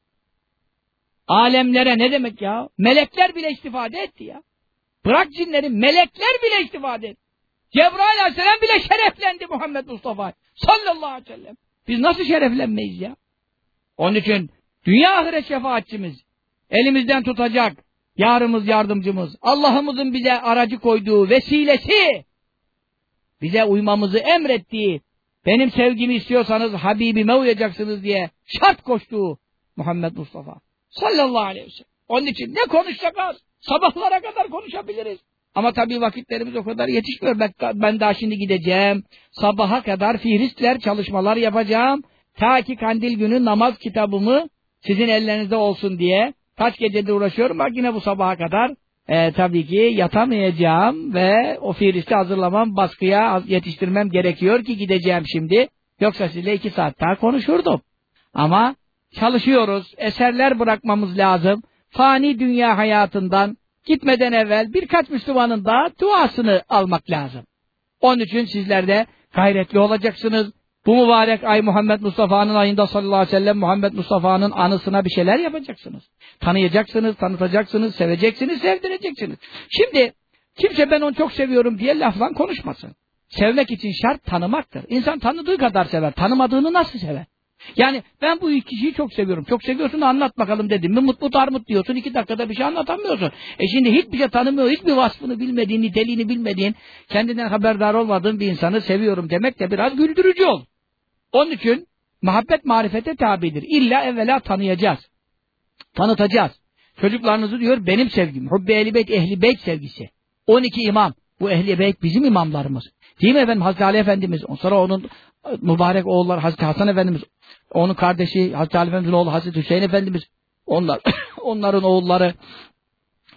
Alemlere ne demek ya? Melekler bile istifade etti ya. Bırak cinleri, melekler bile istifade etti. Cebrail aleyhisselam bile şereflendi Muhammed Mustafa. Sallallahu aleyhi ve sellem. Biz nasıl şereflenmeyiz ya? Onun için dünya ahiret şefaatçimiz elimizden tutacak yarımız yardımcımız Allah'ımızın bize aracı koyduğu vesilesi bize uymamızı emrettiği benim sevgimi istiyorsanız Habibime uyacaksınız diye şart koştuğu Muhammed Mustafa sallallahu aleyhi ve sellem. Onun için ne konuşacak az? Sabahlara kadar konuşabiliriz. Ama tabii vakitlerimiz o kadar yetişmiyor. Ben, ben daha şimdi gideceğim. Sabaha kadar fihristler, çalışmalar yapacağım. Ta ki kandil günü namaz kitabımı sizin ellerinizde olsun diye kaç gecedir uğraşıyorum. Bak yine bu sabaha kadar e, tabii ki yatamayacağım ve o Firis'i hazırlamam, baskıya yetiştirmem gerekiyor ki gideceğim şimdi. Yoksa sizinle iki saat daha konuşurdum. Ama çalışıyoruz, eserler bırakmamız lazım. Fani dünya hayatından gitmeden evvel birkaç Müslümanın da duasını almak lazım. Onun için sizler de gayretli olacaksınız. Bu mübarek ay Muhammed Mustafa'nın ayında sallallahu aleyhi ve sellem Muhammed Mustafa'nın anısına bir şeyler yapacaksınız. Tanıyacaksınız, tanıtacaksınız, seveceksiniz, sevdireceksiniz. Şimdi kimse ben onu çok seviyorum diye laflan konuşmasın. Sevmek için şart tanımaktır. İnsan tanıdığı kadar sever. Tanımadığını nasıl sever? Yani ben bu kişiyi çok seviyorum. Çok seviyorsun anlat bakalım dedim mi mutlu armut diyorsun. iki dakikada bir şey anlatamıyorsun. E şimdi hiçbir şey tanımıyor. Hiçbir vasfını bilmediğin, niteliğini bilmediğin, kendinden haberdar olmadığın bir insanı seviyorum demek de biraz güldürücü ol. Onun için muhabbet marifete tabidir. İlla evvela tanıyacağız. Tanıtacağız. Çocuklarınızı diyor benim sevgim. Hubbi ehli beyt, ehli beyt sevgisi. 12 imam. Bu ehli beyt bizim imamlarımız. Değil mi efendim? Hazreti Ali Efendimiz. Sonra onun mübarek oğullar Hazreti Hasan Efendimiz. Onun kardeşi Hazreti Ali Efendimiz'in oğlu Hazreti Hüseyin Efendimiz. Onlar, onların oğulları.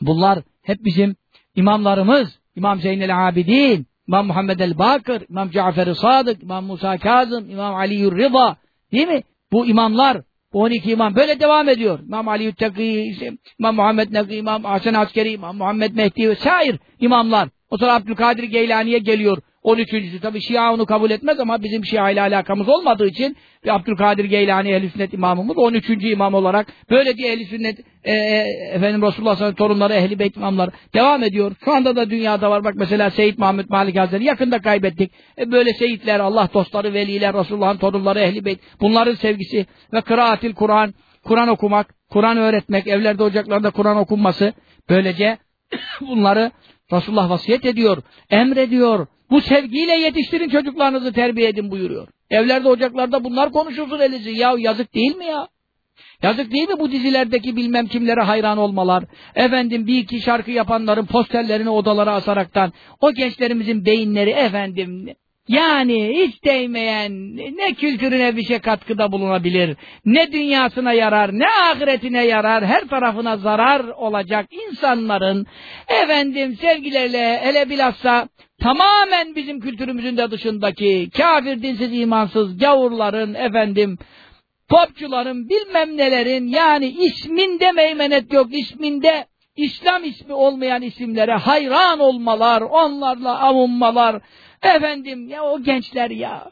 Bunlar hep bizim imamlarımız. İmam Zeynel Abidin. İmam Muhammed el-Bakır, İmam Cafer-i Sadık, İmam Musa Kazım, İmam Ali Rıza, değil mi? Bu imamlar, bu 12 imam böyle devam ediyor. İmam Ali Yüttaki, İmam Muhammed Neki, İmam Hasan Askeri, İmam Muhammed Mehdi ve şair imamlar. O sonra Abdülkadir Geylani'ye geliyor. 13. tabi Şia onu kabul etmez ama bizim Şia ile alakamız olmadığı için bir Abdülkadir Geylani ehl sünnet imamımız 13. imam olarak böyle diye ehl sünnet e, e, efendim Resulullah sallallahu torunları ehli beyt imamlar devam ediyor. Şu anda da dünyada var bak mesela Seyyid Muhammed Malik Hazretleri yakında kaybettik. E, böyle seyitler, Allah dostları, veliler, Resulullah'ın torunları ehli beyt bunların sevgisi ve kıraatil Kur'an, Kur'an okumak, Kur'an öğretmek, evlerde ocaklarda Kur'an okunması böylece bunları Resulullah vasiyet ediyor, emrediyor. Bu sevgiyle yetiştirin çocuklarınızı terbiye edin buyuruyor. Evlerde, ocaklarda bunlar konuşulsun elisi. Ya yazık değil mi ya? Yazık değil mi bu dizilerdeki bilmem kimlere hayran olmalar? Efendim bir iki şarkı yapanların posterlerini odalara asaraktan o gençlerimizin beyinleri efendim yani hiç değmeyen ne kültürüne bir şey katkıda bulunabilir, ne dünyasına yarar, ne ahiretine yarar, her tarafına zarar olacak insanların efendim sevgilerle hele bilhassa tamamen bizim kültürümüzün de dışındaki kafir, dinsiz, imansız gavurların efendim popçuların bilmem nelerin yani isminde meymenet yok, isminde İslam ismi olmayan isimlere hayran olmalar, onlarla avunmalar, Efendim ya o gençler ya.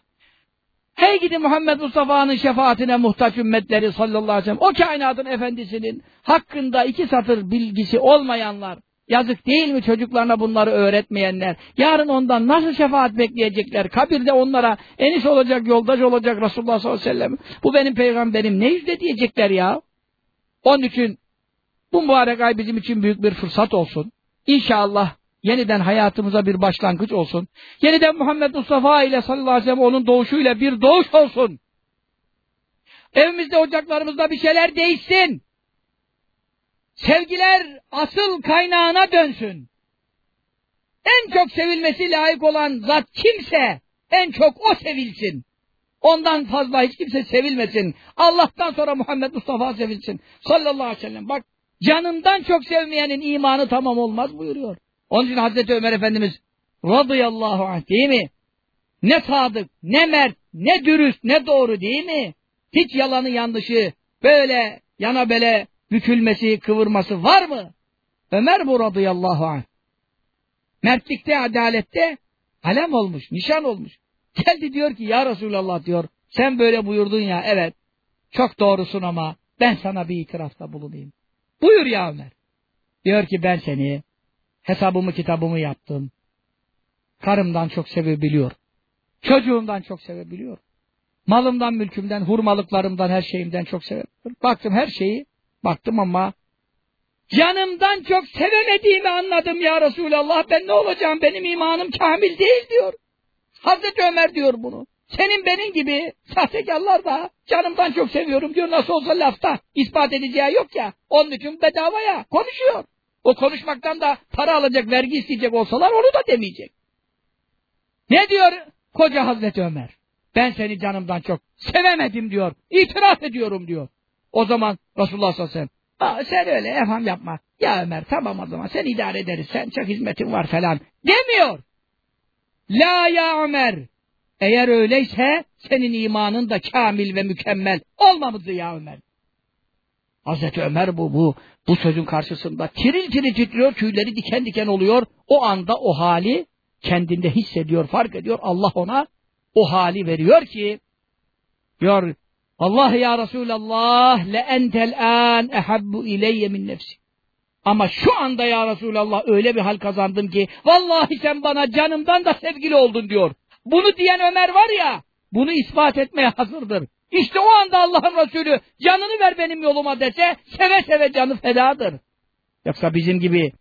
Hey gidi Muhammed Mustafa'nın şefaatine muhtaç ümmetleri sallallahu aleyhi ve sellem. O kainatın efendisinin hakkında iki satır bilgisi olmayanlar. Yazık değil mi çocuklarına bunları öğretmeyenler? Yarın ondan nasıl şefaat bekleyecekler? Kabirde onlara enis olacak, yoldaş olacak Resulullah sallallahu aleyhi ve sellem. Bu benim peygamberim ne yüzde diyecekler ya? Onun için bu mübarek ay bizim için büyük bir fırsat olsun. İnşallah yeniden hayatımıza bir başlangıç olsun. Yeniden Muhammed Mustafa ile sallallahu aleyhi ve sellem onun doğuşuyla bir doğuş olsun. Evimizde, ocaklarımızda bir şeyler değişsin. Sevgiler asıl kaynağına dönsün. En çok sevilmesi layık olan zat kimse, en çok o sevilsin. Ondan fazla hiç kimse sevilmesin. Allah'tan sonra Muhammed Mustafa sevilsin. Sallallahu aleyhi ve sellem. Bak canından çok sevmeyenin imanı tamam olmaz buyuruyor. Onun için Hazreti Ömer Efendimiz radıyallahu anh değil mi? Ne sadık, ne mert, ne dürüst, ne doğru değil mi? Hiç yalanı yanlışı, böyle yana bele bükülmesi, kıvırması var mı? Ömer bu radıyallahu anh. Mertlikte, adalette alem olmuş, nişan olmuş. Geldi diyor ki ya Resulallah diyor, sen böyle buyurdun ya, evet, çok doğrusun ama ben sana bir itirafta bulunayım. Buyur ya Ömer. Diyor ki ben seni hesabımı kitabımı yaptım. Karımdan çok sevebiliyor. Çocuğumdan çok sevebiliyor. Malımdan, mülkümden, hurmalıklarımdan, her şeyimden çok sevebiliyor. Baktım her şeyi, baktım ama canımdan çok sevemediğimi anladım ya Resulallah. Ben ne olacağım? Benim imanım kamil değil diyor. Hazreti Ömer diyor bunu. Senin benim gibi sahtekarlar da canımdan çok seviyorum diyor. Nasıl olsa lafta ispat edeceği yok ya. Onun için bedavaya konuşuyor. O konuşmaktan da para alacak, vergi isteyecek olsalar onu da demeyecek. Ne diyor koca Hazreti Ömer? Ben seni canımdan çok sevemedim diyor. İtiraf ediyorum diyor. O zaman Resulullah sallallahu aleyhi ve sellem sen öyle efendim yapma. Ya Ömer tamam o zaman sen idare ederiz. Sen çok hizmetin var falan. Demiyor. La ya Ömer. Eğer öyleyse senin imanın da kamil ve mükemmel olmamalı ya Ömer. Hazreti Ömer bu, bu, bu sözün karşısında tiril tiril titriyor, tüyleri diken diken oluyor. O anda o hali kendinde hissediyor, fark ediyor. Allah ona o hali veriyor ki, diyor, Allah ya Resulallah le entel an ehabbu ileyye min nefsi. Ama şu anda ya Resulallah öyle bir hal kazandım ki vallahi sen bana canımdan da sevgili oldun diyor. Bunu diyen Ömer var ya bunu ispat etmeye hazırdır. İşte o anda Allah'ın Resulü canını ver benim yoluma dese seve seve canı fedadır. Yoksa bizim gibi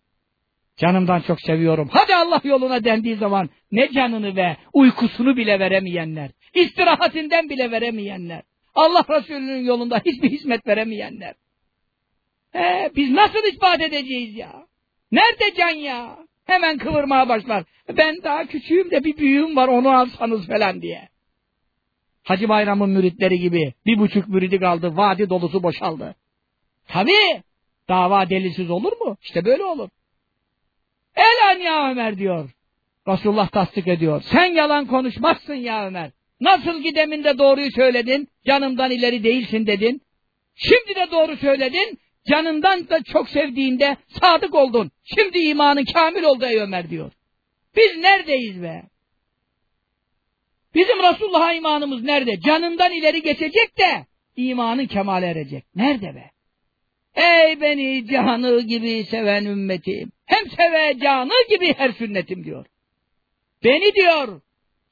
canımdan çok seviyorum. Hadi Allah yoluna dendiği zaman ne canını ve uykusunu bile veremeyenler, istirahatinden bile veremeyenler, Allah Resulü'nün yolunda hiçbir hizmet veremeyenler. He, biz nasıl ispat edeceğiz ya? Nerede can ya? Hemen kıvırmaya başlar. Ben daha küçüğüm de bir büyüğüm var onu alsanız falan diye. Hacı Bayram'ın müritleri gibi bir buçuk müridi kaldı, vadi dolusu boşaldı. Tabi dava delilsiz olur mu? İşte böyle olur. Elan ya Ömer diyor. Resulullah tasdik ediyor. Sen yalan konuşmazsın ya Ömer. Nasıl ki deminde doğruyu söyledin, canımdan ileri değilsin dedin. Şimdi de doğru söyledin, canından da çok sevdiğinde sadık oldun. Şimdi imanı kamil oldu ey Ömer diyor. Biz neredeyiz be? Bizim Resulullah'a imanımız nerede? Canından ileri geçecek de imanın kemale erecek. Nerede be? Ey beni canı gibi seven ümmetim. Hem seve canı gibi her sünnetim diyor. Beni diyor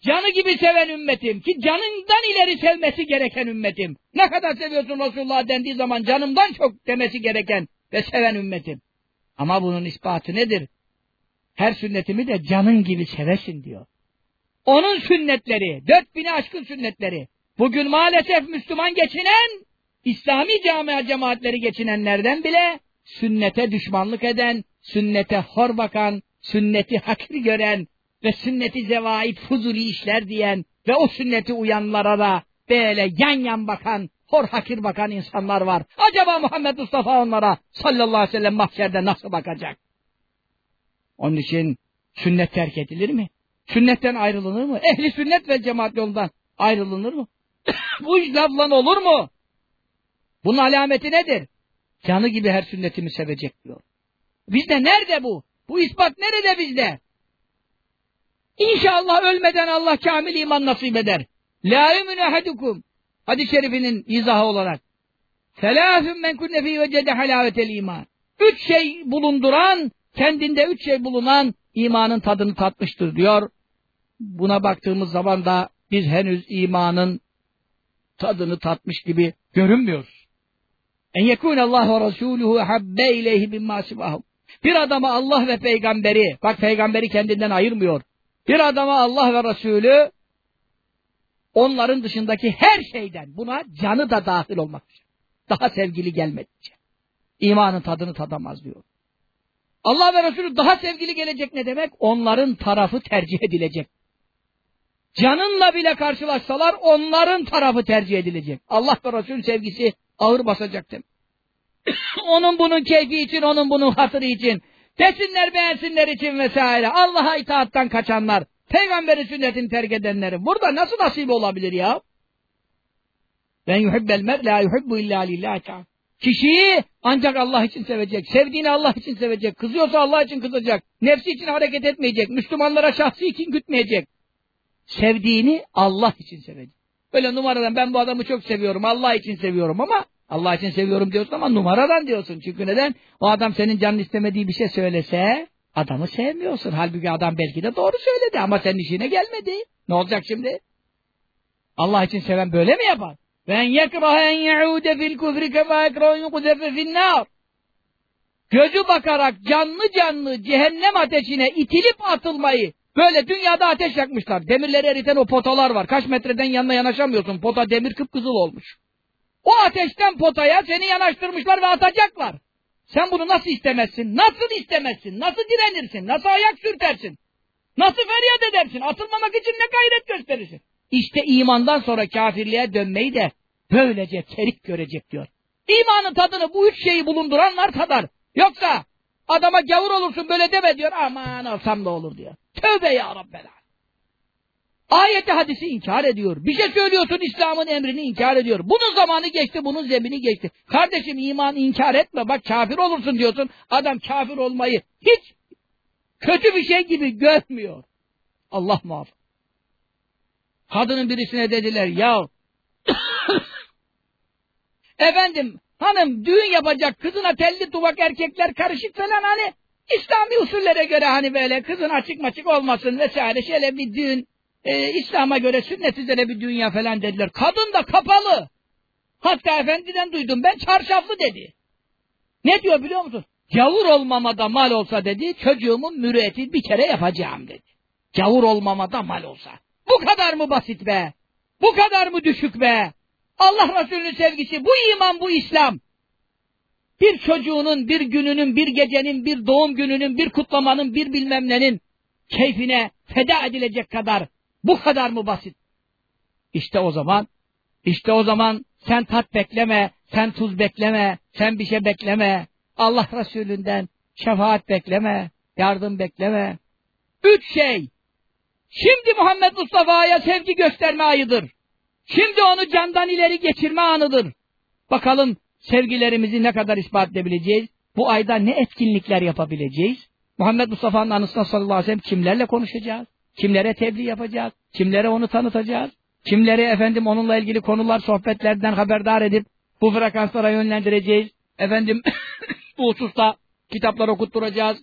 canı gibi seven ümmetim ki canından ileri sevmesi gereken ümmetim. Ne kadar seviyorsun Resulullah dendiği zaman canımdan çok demesi gereken ve seven ümmetim. Ama bunun ispatı nedir? Her sünnetimi de canın gibi sevesin diyor. Onun sünnetleri, dört bini aşkın sünnetleri. Bugün maalesef Müslüman geçinen, İslami camia cemaatleri geçinenlerden bile sünnete düşmanlık eden, sünnete hor bakan, sünneti hakir gören ve sünneti zevait fuzuli işler diyen ve o sünneti uyanlara da böyle yan yan bakan, hor hakir bakan insanlar var. Acaba Muhammed Mustafa onlara sallallahu aleyhi ve sellem mahşerde nasıl bakacak? Onun için sünnet terk edilir mi? Sünnetten ayrılınır mı? Ehli sünnet ve cemaat yolundan ayrılınır mı? Bu iş lafla olur mu? Bunun alameti nedir? Canı gibi her sünnetimi sevecek diyor. Bizde nerede bu? Bu ispat nerede bizde? İnşallah ölmeden Allah kamil iman nasip eder. La yuminu ahadukum. Hadis-i şerifinin izahı olarak. Selâfün men kunne fî vecede halâvetel iman. Üç şey bulunduran, kendinde üç şey bulunan imanın tadını tatmıştır diyor. Buna baktığımız zaman da biz henüz imanın tadını tatmış gibi görünmüyoruz. En yekûne Allah ve Resûluhu habbe ileyhi bimmâ sivâhum. Bir adama Allah ve peygamberi, bak peygamberi kendinden ayırmıyor. Bir adama Allah ve Resulü onların dışındaki her şeyden buna canı da dahil olmak üzere. Daha sevgili gelmedikçe. İmanın tadını tadamaz diyor. Allah ve Resulü daha sevgili gelecek ne demek? Onların tarafı tercih edilecek. Canınla bile karşılaşsalar onların tarafı tercih edilecek. Allah ve Resulü sevgisi ağır basacak onun bunun keyfi için, onun bunun hatırı için, desinler beğensinler için vesaire. Allah'a itaattan kaçanlar, peygamberin sünnetini terk edenlerin. Burada nasıl nasip olabilir ya? Ben yuhibbel mer la yuhibbu illa lillahi Kişiyi ancak Allah için sevecek. Sevdiğini Allah için sevecek. Kızıyorsa Allah için kızacak. Nefsi için hareket etmeyecek. Müslümanlara şahsi için gütmeyecek. Sevdiğini Allah için sevecek. Böyle numaradan ben bu adamı çok seviyorum. Allah için seviyorum ama Allah için seviyorum diyorsun ama numaradan diyorsun. Çünkü neden? O adam senin canın istemediği bir şey söylese adamı sevmiyorsun. Halbuki adam belki de doğru söyledi ama senin işine gelmedi. Ne olacak şimdi? Allah için seven böyle mi yapar? Ben yekraha en ye'ude fil kufri kema yekraha yukudefe finnâr. Gözü bakarak canlı canlı cehennem ateşine itilip atılmayı böyle dünyada ateş yakmışlar. Demirleri eriten o potalar var. Kaç metreden yanına yanaşamıyorsun. Pota demir kıpkızıl olmuş. O ateşten potaya seni yanaştırmışlar ve atacaklar. Sen bunu nasıl istemezsin? Nasıl istemezsin? Nasıl direnirsin? Nasıl ayak sürtersin? Nasıl feryat edersin? Atılmamak için ne gayret gösterirsin? İşte imandan sonra kafirliğe dönmeyi de böylece terik görecek diyor. İmanın tadını bu üç şeyi bulunduranlar tadar. Yoksa adama gavur olursun böyle deme diyor. Aman olsam da olur diyor. Tövbe ya Rabbel Ayeti hadisi inkar ediyor. Bir şey söylüyorsun İslam'ın emrini inkar ediyor. Bunun zamanı geçti, bunun zemini geçti. Kardeşim iman inkar etme. Bak kafir olursun diyorsun. Adam kafir olmayı hiç kötü bir şey gibi görmüyor. Allah muhafaza. Kadının birisine dediler ya efendim hanım düğün yapacak kızına telli duvak erkekler karışık falan hani İslami usullere göre hani böyle kızın açık maçık olmasın vesaire şöyle bir düğün e, İslam'a göre sünnet üzere bir dünya falan dediler. Kadın da kapalı. Hatta efendiden duydum ben çarşaflı dedi. Ne diyor biliyor musun? Gavur olmamada mal olsa dedi çocuğumun mürüvvetini bir kere yapacağım dedi. Gavur olmamada mal olsa. Bu kadar mı basit be? Bu kadar mı düşük be? Allah Resulü'nün sevgisi, bu iman, bu İslam. Bir çocuğunun, bir gününün, bir gecenin, bir doğum gününün, bir kutlamanın, bir bilmem nenin keyfine feda edilecek kadar, bu kadar mı basit? İşte o zaman, işte o zaman sen tat bekleme, sen tuz bekleme, sen bir şey bekleme. Allah Resulü'nden şefaat bekleme, yardım bekleme. Üç şey, Şimdi Muhammed Mustafa'ya sevgi gösterme ayıdır. Şimdi onu candan ileri geçirme anıdır. Bakalım sevgilerimizi ne kadar ispat edebileceğiz? Bu ayda ne etkinlikler yapabileceğiz? Muhammed Mustafa'nın anısına sallallahu aleyhi ve sellem kimlerle konuşacağız? Kimlere tebliğ yapacağız? Kimlere onu tanıtacağız? Kimleri efendim onunla ilgili konular, sohbetlerden haberdar edip bu frekanslara yönlendireceğiz? Efendim bu hususta kitaplar okutturacağız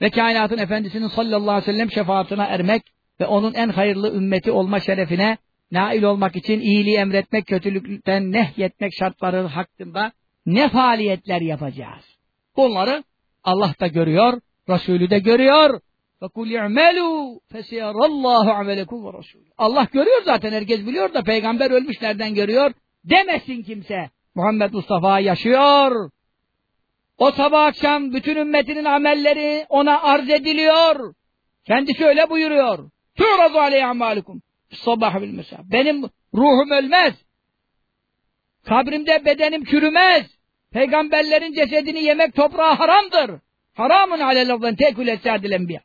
ve kainatın efendisinin sallallahu aleyhi ve sellem şefaatine ermek ve onun en hayırlı ümmeti olma şerefine nail olmak için iyiliği emretmek, kötülükten nehyetmek şartları hakkında ne faaliyetler yapacağız? Bunları Allah da görüyor, Resulü de görüyor. فَقُلْ يَعْمَلُوا فَسِيَرَ اللّٰهُ عَمَلَكُمْ وَرَسُولُ Allah görüyor zaten, herkes biliyor da peygamber ölmüş nereden görüyor? Demesin kimse. Muhammed Mustafa yaşıyor. O sabah akşam bütün ümmetinin amelleri ona arz ediliyor. Kendisi öyle buyuruyor. Tu'razu aleyhi amalikum. Sabah bil mesela. Benim ruhum ölmez. Kabrimde bedenim çürümez. Peygamberlerin cesedini yemek toprağa haramdır. Haramun aleyhi tekül esadil enbiya.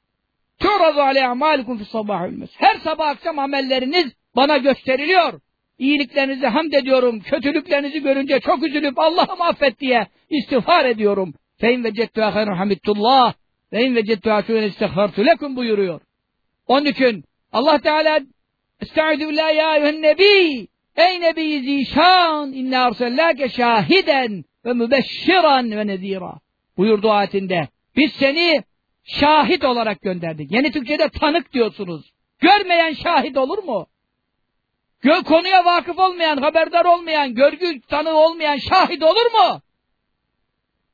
Tu'razu aleyhi amalikum fi sabah bil Her sabah akşam amelleriniz bana gösteriliyor iyiliklerinize hamd ediyorum. Kötülüklerinizi görünce çok üzülüp Allah'ım affet diye istiğfar ediyorum. Fein vecettüha hayrun hamidullah ve in vecettüha şüven istihfartu lekum buyuruyor. Onun için Allah Teala Estaizu billah ya eyyühen nebi Ey nebi zişan inna arsellâke şahiden ve mübeşşiran ve nezira buyurdu ayetinde. Biz seni şahit olarak gönderdik. Yeni Türkçe'de tanık diyorsunuz. Görmeyen şahit olur mu? Konuya vakıf olmayan, haberdar olmayan, görgü tanığı olmayan şahit olur mu?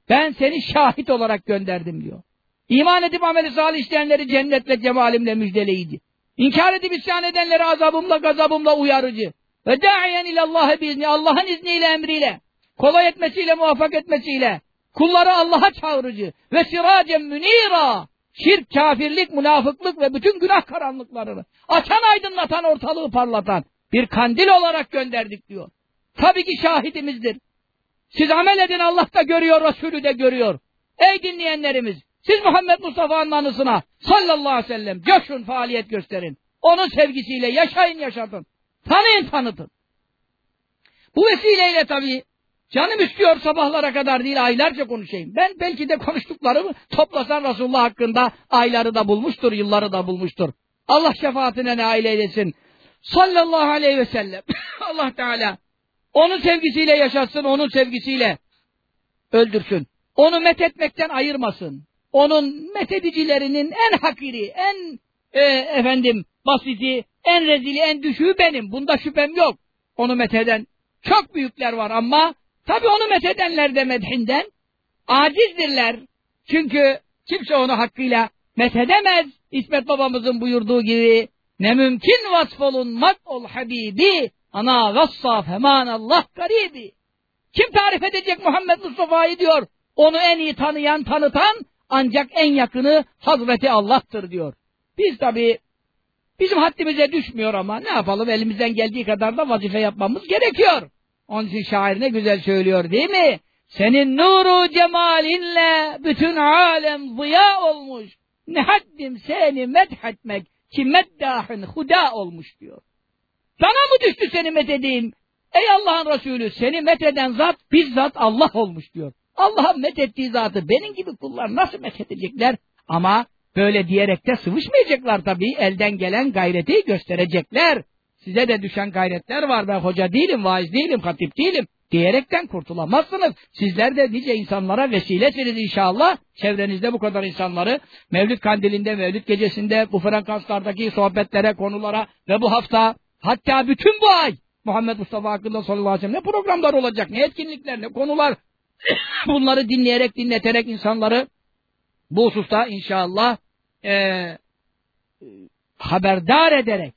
Ben seni şahit olarak gönderdim diyor. İman edip ameli salih işleyenleri cennetle cemalimle müjdeleydi. İnkar edip isyan edenleri azabımla gazabımla uyarıcı. Ve da'iyen ilallahi biizni Allah'ın izniyle emriyle, kolay etmesiyle muvaffak etmesiyle, kulları Allah'a çağırıcı ve siracen münira, şirk, kafirlik, münafıklık ve bütün günah karanlıklarını açan aydınlatan ortalığı parlatan bir kandil olarak gönderdik diyor. Tabii ki şahidimizdir. Siz amel edin Allah da görüyor, Resulü de görüyor. Ey dinleyenlerimiz, siz Muhammed Mustafa'nın anısına sallallahu aleyhi ve sellem coşun, faaliyet gösterin. Onun sevgisiyle yaşayın, yaşatın. Tanıyın, tanıtın. Bu vesileyle tabii canım istiyor sabahlara kadar değil aylarca konuşayım. Ben belki de konuştuklarımı toplasan Resulullah hakkında ayları da bulmuştur, yılları da bulmuştur. Allah şefaatine nail eylesin sallallahu aleyhi ve sellem Allah Teala onun sevgisiyle yaşatsın, onun sevgisiyle öldürsün. Onu methetmekten ayırmasın. Onun methedicilerinin en hakiri, en e, efendim basiti, en rezili, en düşüğü benim. Bunda şüphem yok. Onu metheden çok büyükler var ama tabi onu methedenler de medhinden acizdirler. Çünkü kimse onu hakkıyla methedemez. İsmet babamızın buyurduğu gibi ne mümkün vasfolunmak ol Habibi. Ana gassa feman Allah garibi. Kim tarif edecek Muhammed Mustafa'yı diyor. Onu en iyi tanıyan, tanıtan ancak en yakını Hazreti Allah'tır diyor. Biz tabi bizim haddimize düşmüyor ama ne yapalım elimizden geldiği kadar da vazife yapmamız gerekiyor. Onun için şair ne güzel söylüyor değil mi? Senin nuru cemalinle bütün alem ziya olmuş. Ne haddim seni medhetmek ki meddahın huda olmuş diyor. Sana mı düştü seni methedeyim? Ey Allah'ın Resulü seni metheden zat bizzat Allah olmuş diyor. Allah'ın methettiği zatı benim gibi kullar nasıl methedecekler? Ama böyle diyerek de sıvışmayacaklar tabii. Elden gelen gayreti gösterecekler. Size de düşen gayretler var. Ben hoca değilim, vaiz değilim, hatip değilim. Diyerekten kurtulamazsınız. Sizler de nice insanlara vesilesiniz inşallah. Çevrenizde bu kadar insanları Mevlüt kandilinde, Mevlüt gecesinde, bu frekanslardaki sohbetlere, konulara ve bu hafta hatta bütün bu ay Muhammed Mustafa hakkında sallallahu aleyhi ve sellem ne programlar olacak, ne etkinlikler, ne konular. Bunları dinleyerek, dinleterek insanları bu hususta inşallah e, haberdar ederek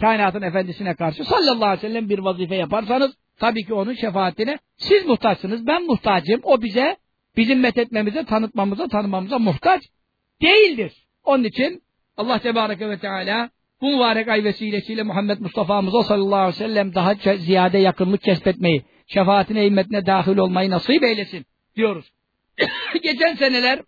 kainatın efendisine karşı sallallahu aleyhi ve sellem bir vazife yaparsanız tabii ki onun şefaatine siz muhtaçsınız, ben muhtacım. O bize, bizim methetmemize, tanıtmamıza, tanımamıza muhtaç değildir. Onun için Allah Tebareke ve Teala bu mübarek ay vesilesiyle Muhammed Mustafa'mıza sallallahu aleyhi ve sellem daha ziyade yakınlık kesbetmeyi, şefaatine, himmetine dahil olmayı nasip eylesin diyoruz. Geçen seneler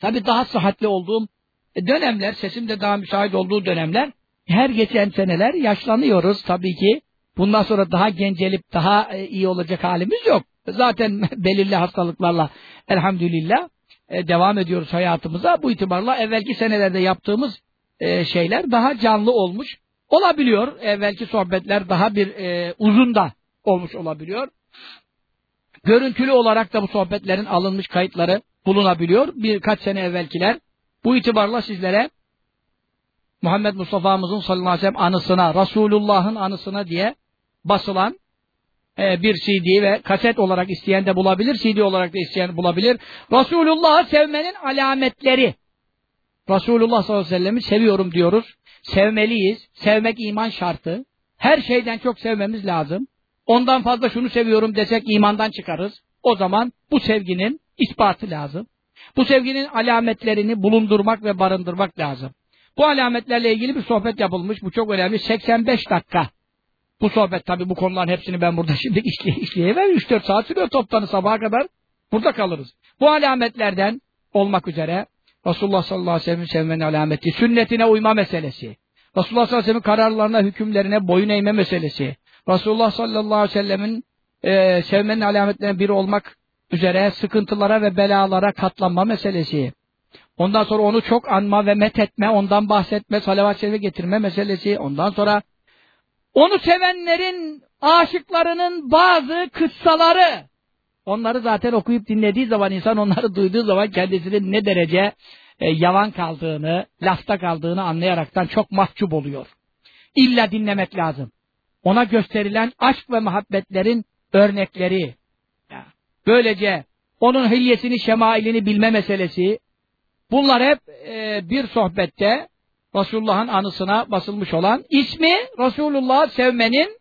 tabi daha sıhhatli olduğum dönemler, sesim de daha müsait olduğu dönemler, her geçen seneler yaşlanıyoruz tabii ki. Bundan sonra daha gencelip daha e, iyi olacak halimiz yok. Zaten belirli hastalıklarla elhamdülillah e, devam ediyoruz hayatımıza. Bu itibarla evvelki senelerde yaptığımız e, şeyler daha canlı olmuş olabiliyor. Evvelki sohbetler daha bir uzun da olmuş olabiliyor. Görüntülü olarak da bu sohbetlerin alınmış kayıtları bulunabiliyor. Birkaç sene evvelkiler. Bu itibarla sizlere Muhammed Mustafa'mızın sallallahu aleyhi ve sellem anısına, Resulullah'ın anısına diye basılan e, bir CD ve kaset olarak isteyen de bulabilir, CD olarak da isteyen bulabilir. Resulullah'ı sevmenin alametleri. Resulullah sallallahu aleyhi ve sellem'i seviyorum diyoruz. Sevmeliyiz. Sevmek iman şartı. Her şeyden çok sevmemiz lazım. Ondan fazla şunu seviyorum desek imandan çıkarız. O zaman bu sevginin ispatı lazım. Bu sevginin alametlerini bulundurmak ve barındırmak lazım. Bu alametlerle ilgili bir sohbet yapılmış. Bu çok önemli. 85 dakika. Bu sohbet tabi bu konuların hepsini ben burada şimdi işleye, işleyemem. 3-4 saat sürüyor toptanı sabaha kadar. Burada kalırız. Bu alametlerden olmak üzere Resulullah sallallahu aleyhi ve sellem'in sevmenin alameti, sünnetine uyma meselesi, Resulullah sallallahu aleyhi ve sellem'in kararlarına, hükümlerine boyun eğme meselesi, Resulullah sallallahu aleyhi ve sellemin e, sevmenin alametlerinden biri olmak üzere sıkıntılara ve belalara katlanma meselesi, Ondan sonra onu çok anma ve met etme, ondan bahsetme, salavat-ı getirme meselesi. Ondan sonra onu sevenlerin, aşıklarının bazı kıssaları. Onları zaten okuyup dinlediği zaman, insan onları duyduğu zaman kendisinin ne derece e, yavan kaldığını, lafta kaldığını anlayaraktan çok mahcup oluyor. İlla dinlemek lazım. Ona gösterilen aşk ve muhabbetlerin örnekleri. Böylece onun hilyesini, şemailini bilme meselesi, Bunlar hep e, bir sohbette Resulullah'ın anısına basılmış olan ismi Resulullah'ı sevmenin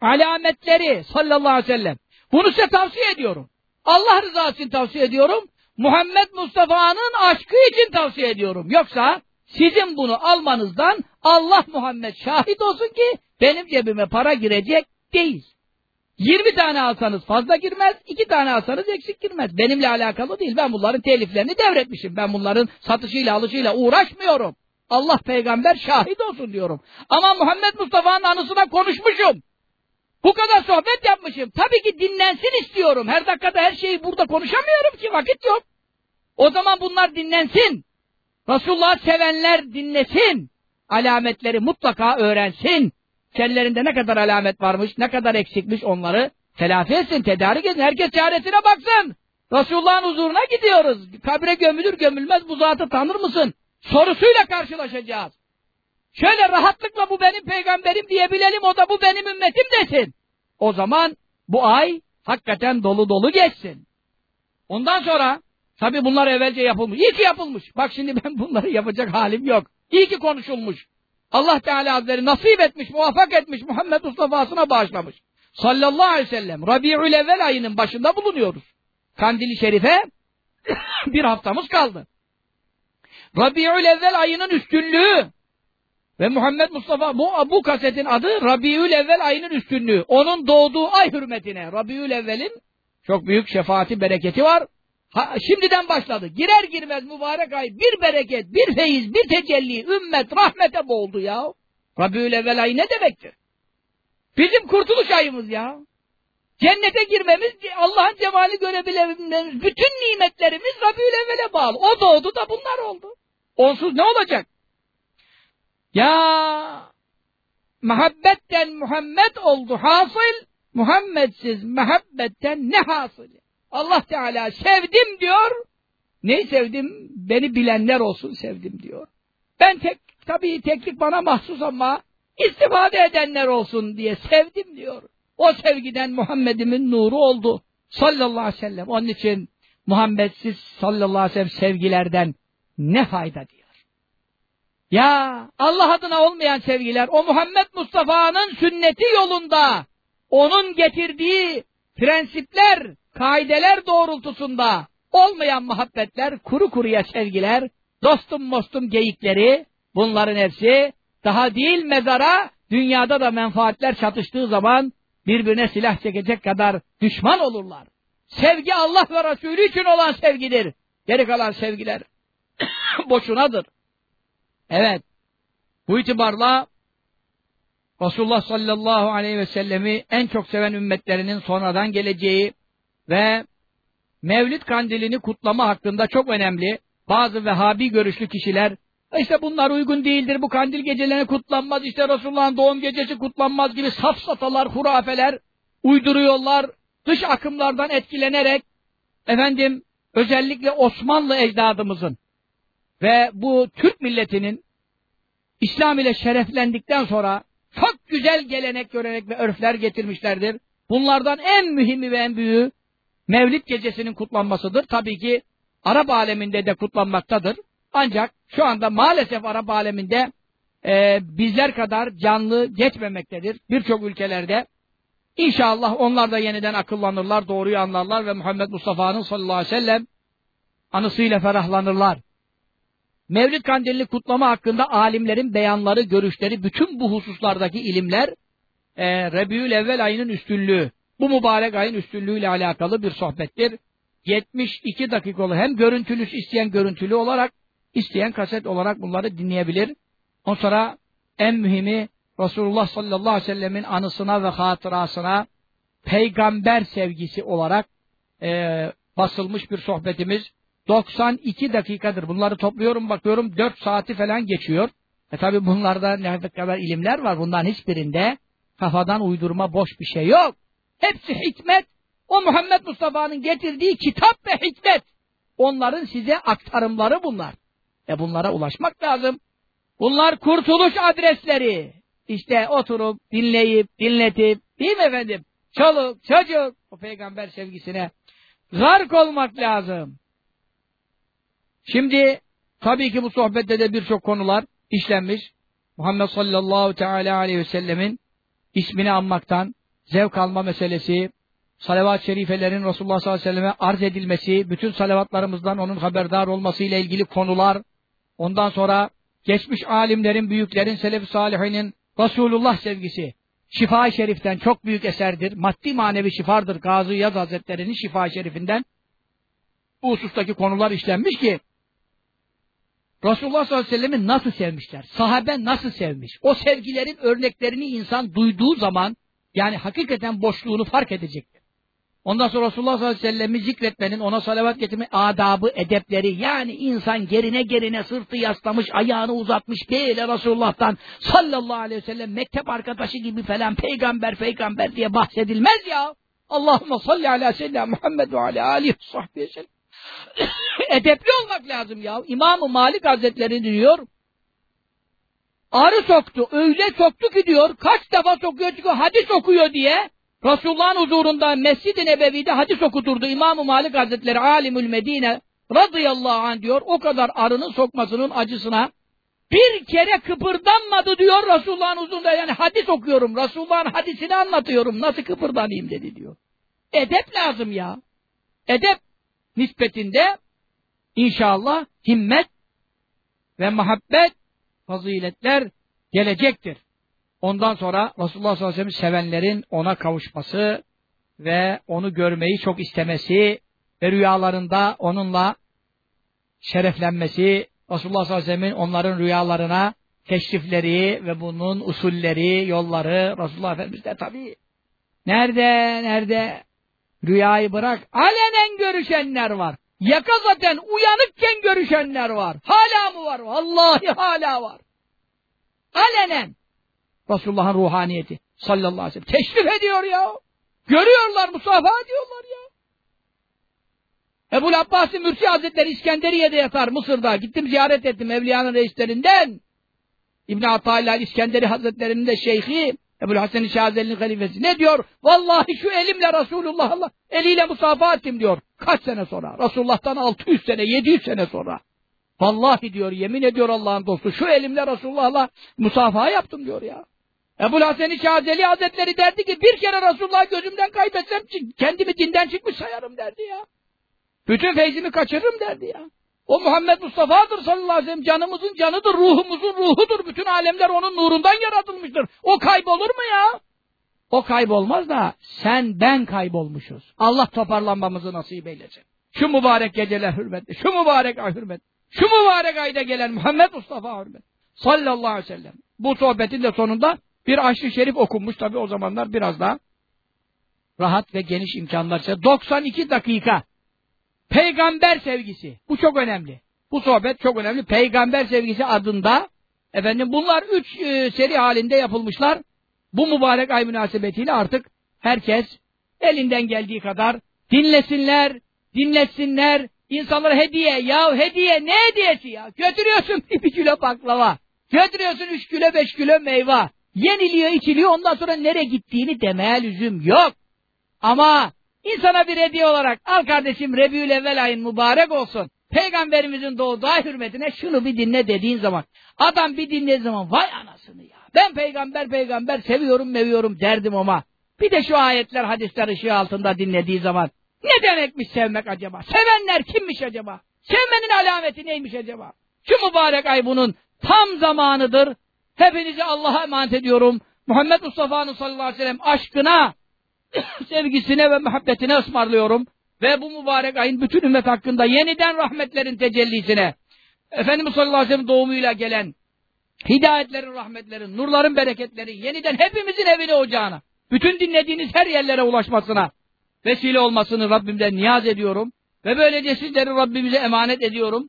alametleri sallallahu aleyhi ve sellem. Bunu size tavsiye ediyorum. Allah rızası için tavsiye ediyorum. Muhammed Mustafa'nın aşkı için tavsiye ediyorum. Yoksa sizin bunu almanızdan Allah Muhammed şahit olsun ki benim cebime para girecek değil. 20 tane alsanız fazla girmez, 2 tane alsanız eksik girmez. Benimle alakalı değil. Ben bunların teliflerini devretmişim. Ben bunların satışıyla alışıyla uğraşmıyorum. Allah peygamber şahit olsun diyorum. Ama Muhammed Mustafa'nın anısına konuşmuşum. Bu kadar sohbet yapmışım. Tabii ki dinlensin istiyorum. Her dakikada her şeyi burada konuşamıyorum ki vakit yok. O zaman bunlar dinlensin. Resulullah sevenler dinlesin. Alametleri mutlaka öğrensin. Kendilerinde ne kadar alamet varmış, ne kadar eksikmiş onları telafi etsin, tedarik etsin. Herkes çaresine baksın. Resulullah'ın huzuruna gidiyoruz. Kabre gömülür gömülmez bu zatı tanır mısın? Sorusuyla karşılaşacağız. Şöyle rahatlıkla bu benim peygamberim diyebilelim, o da bu benim ümmetim desin. O zaman bu ay hakikaten dolu dolu geçsin. Ondan sonra, tabi bunlar evvelce yapılmış. İyi ki yapılmış. Bak şimdi ben bunları yapacak halim yok. İyi ki konuşulmuş. Allah Teala Hazretleri nasip etmiş, muvaffak etmiş, Muhammed Mustafa'sına bağışlamış. Sallallahu aleyhi ve sellem Rabi'ül evvel ayının başında bulunuyoruz. Kandili Şerife bir haftamız kaldı. Rabi'ül evvel ayının üstünlüğü Ve Muhammed Mustafa bu, bu kasetin adı Rabiül Evvel ayının üstünlüğü. Onun doğduğu ay hürmetine. Rabiül Evvel'in çok büyük şefaati, bereketi var. Ha, şimdiden başladı. Girer girmez mübarek ay bir bereket, bir feyiz, bir tecelli, ümmet rahmete boğuldu ya. Rabiül Evvel ayı ne demektir? Bizim kurtuluş ayımız ya. Cennete girmemiz, Allah'ın cemali görebilmemiz, bütün nimetlerimiz Rabiül Evvel'e bağlı. O doğdu da bunlar oldu. Onsuz ne olacak? Ya muhabbetten Muhammed oldu hasıl, Muhammedsiz muhabbetten ne hasıl? Allah Teala sevdim diyor. Neyi sevdim? Beni bilenler olsun sevdim diyor. Ben tek, tabii teklik bana mahsus ama istifade edenler olsun diye sevdim diyor. O sevgiden Muhammed'imin nuru oldu. Sallallahu aleyhi ve sellem. Onun için Muhammedsiz sallallahu aleyhi ve sellem sevgilerden ne fayda diyor. Ya Allah adına olmayan sevgiler o Muhammed Mustafa'nın sünneti yolunda onun getirdiği prensipler, kaideler doğrultusunda olmayan muhabbetler, kuru kuruya sevgiler, dostum mostum geyikleri bunların hepsi daha değil mezara dünyada da menfaatler çatıştığı zaman birbirine silah çekecek kadar düşman olurlar. Sevgi Allah ve Resulü için olan sevgidir. Geri kalan sevgiler boşunadır. Evet. Bu itibarla Resulullah sallallahu aleyhi ve sellemi en çok seven ümmetlerinin sonradan geleceği ve Mevlid kandilini kutlama hakkında çok önemli bazı Vehhabi görüşlü kişiler işte bunlar uygun değildir, bu kandil gecelerine kutlanmaz, işte Resulullah'ın doğum gecesi kutlanmaz gibi safsatalar, hurafeler uyduruyorlar, dış akımlardan etkilenerek, efendim, özellikle Osmanlı ecdadımızın ve bu Türk milletinin İslam ile şereflendikten sonra çok güzel gelenek, görenek ve örfler getirmişlerdir. Bunlardan en mühimi ve en büyüğü Mevlid gecesinin kutlanmasıdır. Tabii ki Arap aleminde de kutlanmaktadır. Ancak şu anda maalesef Arap aleminde e, bizler kadar canlı geçmemektedir. Birçok ülkelerde. İnşallah onlar da yeniden akıllanırlar, doğruyu anlarlar ve Muhammed Mustafa'nın sallallahu aleyhi ve sellem anısıyla ferahlanırlar. Mevlid kandilini kutlama hakkında alimlerin beyanları, görüşleri, bütün bu hususlardaki ilimler e, Rebiül Evvel ayının üstünlüğü, bu mübarek ayın üstünlüğüyle alakalı bir sohbettir. 72 dakikalı hem görüntülü isteyen görüntülü olarak isteyen kaset olarak bunları dinleyebilir. Ondan sonra en mühimi Resulullah sallallahu aleyhi ve sellemin anısına ve hatırasına peygamber sevgisi olarak e, basılmış bir sohbetimiz. 92 dakikadır. Bunları topluyorum bakıyorum 4 saati falan geçiyor. E tabi bunlarda ne kadar ilimler var. Bundan hiçbirinde kafadan uydurma boş bir şey yok. Hepsi hikmet. O Muhammed Mustafa'nın getirdiği kitap ve hikmet. Onların size aktarımları bunlar. E bunlara ulaşmak lazım. Bunlar kurtuluş adresleri. İşte oturup, dinleyip, dinletip, değil mi efendim? Çoluk, çocuk, o peygamber sevgisine gark olmak lazım. Şimdi tabii ki bu sohbette de birçok konular işlenmiş. Muhammed sallallahu teala aleyhi ve sellemin ismini anmaktan zevk alma meselesi, salavat-ı şerifelerin Resulullah sallallahu aleyhi ve selleme arz edilmesi, bütün salavatlarımızdan onun haberdar olması ile ilgili konular, ondan sonra geçmiş alimlerin, büyüklerin, selef-i salihinin Resulullah sevgisi, şifa-i şeriften çok büyük eserdir, maddi manevi şifardır Gazi Yaz Hazretleri'nin şifa-i şerifinden bu husustaki konular işlenmiş ki Resulullah sallallahu aleyhi ve sellem'i nasıl sevmişler? Sahabe nasıl sevmiş? O sevgilerin örneklerini insan duyduğu zaman yani hakikaten boşluğunu fark edecektir. Ondan sonra Resulullah sallallahu aleyhi ve sellem'i zikretmenin, ona salavat getirme adabı, edepleri, yani insan gerine gerine sırtı yaslamış, ayağını uzatmış, böyle Resulullah'tan sallallahu aleyhi ve sellem mektep arkadaşı gibi falan peygamber peygamber diye bahsedilmez ya. Allahümme salli ala seyyidina Muhammed ve ala alihi sahbihi sellem. Edepli olmak lazım ya. İmam-ı Malik Hazretleri diyor, arı soktu, öyle soktu ki diyor, kaç defa sokuyor çünkü hadis okuyor diye, Resulullah'ın huzurunda Mescid-i Nebevi'de hadis okuturdu İmam-ı Malik Hazretleri Alimül Medine radıyallahu anh diyor o kadar arının sokmasının acısına bir kere kıpırdanmadı diyor Resulullah'ın huzurunda yani hadis okuyorum Resulullah'ın hadisini anlatıyorum nasıl kıpırdanayım dedi diyor. Edep lazım ya. Edep nispetinde inşallah himmet ve muhabbet faziletler gelecektir. Ondan sonra Resulullah sallallahu aleyhi ve sellem sevenlerin ona kavuşması ve onu görmeyi çok istemesi ve rüyalarında onunla şereflenmesi, Resulullah sallallahu aleyhi ve sellem'in onların rüyalarına teşrifleri ve bunun usulleri, yolları Resulullah Efendimiz de tabii. Nerede, nerede? Rüyayı bırak. Alenen görüşenler var. Yaka zaten uyanıkken görüşenler var. Hala mı var? Vallahi hala var. Alenen. Resulullah'ın ruhaniyeti sallallahu aleyhi ve sellem. Teşrif ediyor ya. Görüyorlar, musafa ediyorlar ya. Ebu Abbas-ı Mürsi Hazretleri İskenderiye'de yatar Mısır'da. Gittim ziyaret ettim evliyanın reislerinden. İbn Atayla İskenderi Hazretleri'nin de şeyhi Ebu Hasan-ı Şazeli'nin halifesi. Ne diyor? Vallahi şu elimle Resulullah Allah eliyle musafa ettim diyor. Kaç sene sonra? Resulullah'tan 600 sene, 700 sene sonra. Vallahi diyor, yemin ediyor Allah'ın dostu. Şu elimle Resulullah'la musafaha yaptım diyor ya. Ebu Hasan-ı Şazeli Hazretleri derdi ki bir kere Resulullah gözümden kaybetsem kendimi dinden çıkmış sayarım derdi ya. Bütün feyzimi kaçırırım derdi ya. O Muhammed Mustafa'dır sallallahu aleyhi ve sellem. Canımızın canıdır, ruhumuzun ruhudur. Bütün alemler onun nurundan yaratılmıştır. O kaybolur mu ya? O kaybolmaz da sen ben kaybolmuşuz. Allah toparlanmamızı nasip eylesin. Şu mübarek geceler hürmetli, şu mübarek ay hürmet, şu mübarek ayda gelen Muhammed Mustafa hürmet. Sallallahu aleyhi ve sellem. Bu sohbetin de sonunda bir aşırı şerif okunmuş tabi o zamanlar biraz daha rahat ve geniş imkanlar. 92 dakika Peygamber sevgisi. Bu çok önemli. Bu sohbet çok önemli. Peygamber sevgisi adında efendim bunlar üç e, seri halinde yapılmışlar. Bu mübarek ay münasebetiyle artık herkes elinden geldiği kadar dinlesinler, dinlesinler. İnsanlara hediye. Ya hediye ne hediyesi ya? Götürüyorsun bir kilo baklava. Götürüyorsun üç kilo beş kilo meyve. Yeniliyor, içiliyor. Ondan sonra nereye gittiğini demeye lüzum yok. Ama İnsana bir hediye olarak al kardeşim Rebiül Evvel ayın mübarek olsun. Peygamberimizin doğduğu ay hürmetine şunu bir dinle dediğin zaman. Adam bir dinlediği zaman vay anasını ya. Ben peygamber peygamber seviyorum meviyorum derdim ama. Bir de şu ayetler hadisler ışığı altında dinlediği zaman. Ne demekmiş sevmek acaba? Sevenler kimmiş acaba? Sevmenin alameti neymiş acaba? Şu mübarek ay bunun tam zamanıdır. Hepinizi Allah'a emanet ediyorum. Muhammed Mustafa'nın sallallahu aleyhi ve sellem aşkına sevgisine ve muhabbetine ısmarlıyorum. Ve bu mübarek ayın bütün ümmet hakkında yeniden rahmetlerin tecellisine, Efendimiz sallallahu aleyhi ve sellem doğumuyla gelen hidayetlerin, rahmetlerin, nurların, bereketleri yeniden hepimizin evine ocağına, bütün dinlediğiniz her yerlere ulaşmasına vesile olmasını Rabbimden niyaz ediyorum. Ve böylece sizleri Rabbimize emanet ediyorum.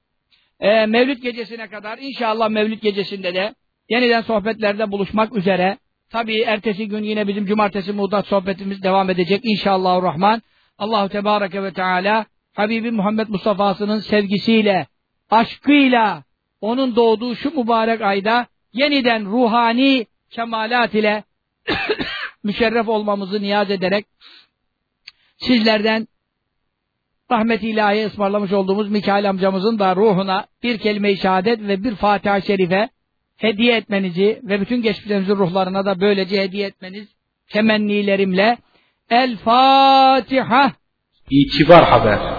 Ee, Mevlüt gecesine kadar inşallah Mevlüt gecesinde de yeniden sohbetlerde buluşmak üzere Tabii ertesi gün yine bizim cumartesi muhdat sohbetimiz devam edecek inşallah rahman. Allahu Tebareke ve Teala Habibi Muhammed Mustafa'sının sevgisiyle, aşkıyla onun doğduğu şu mübarek ayda yeniden ruhani kemalat ile müşerref olmamızı niyaz ederek sizlerden rahmet ilahi ısmarlamış olduğumuz Mikail amcamızın da ruhuna bir kelime-i şehadet ve bir Fatiha-i Şerife hediye etmenizi ve bütün geçmişlerimizin ruhlarına da böylece hediye etmeniz temennilerimle El Fatiha. İtibar Haber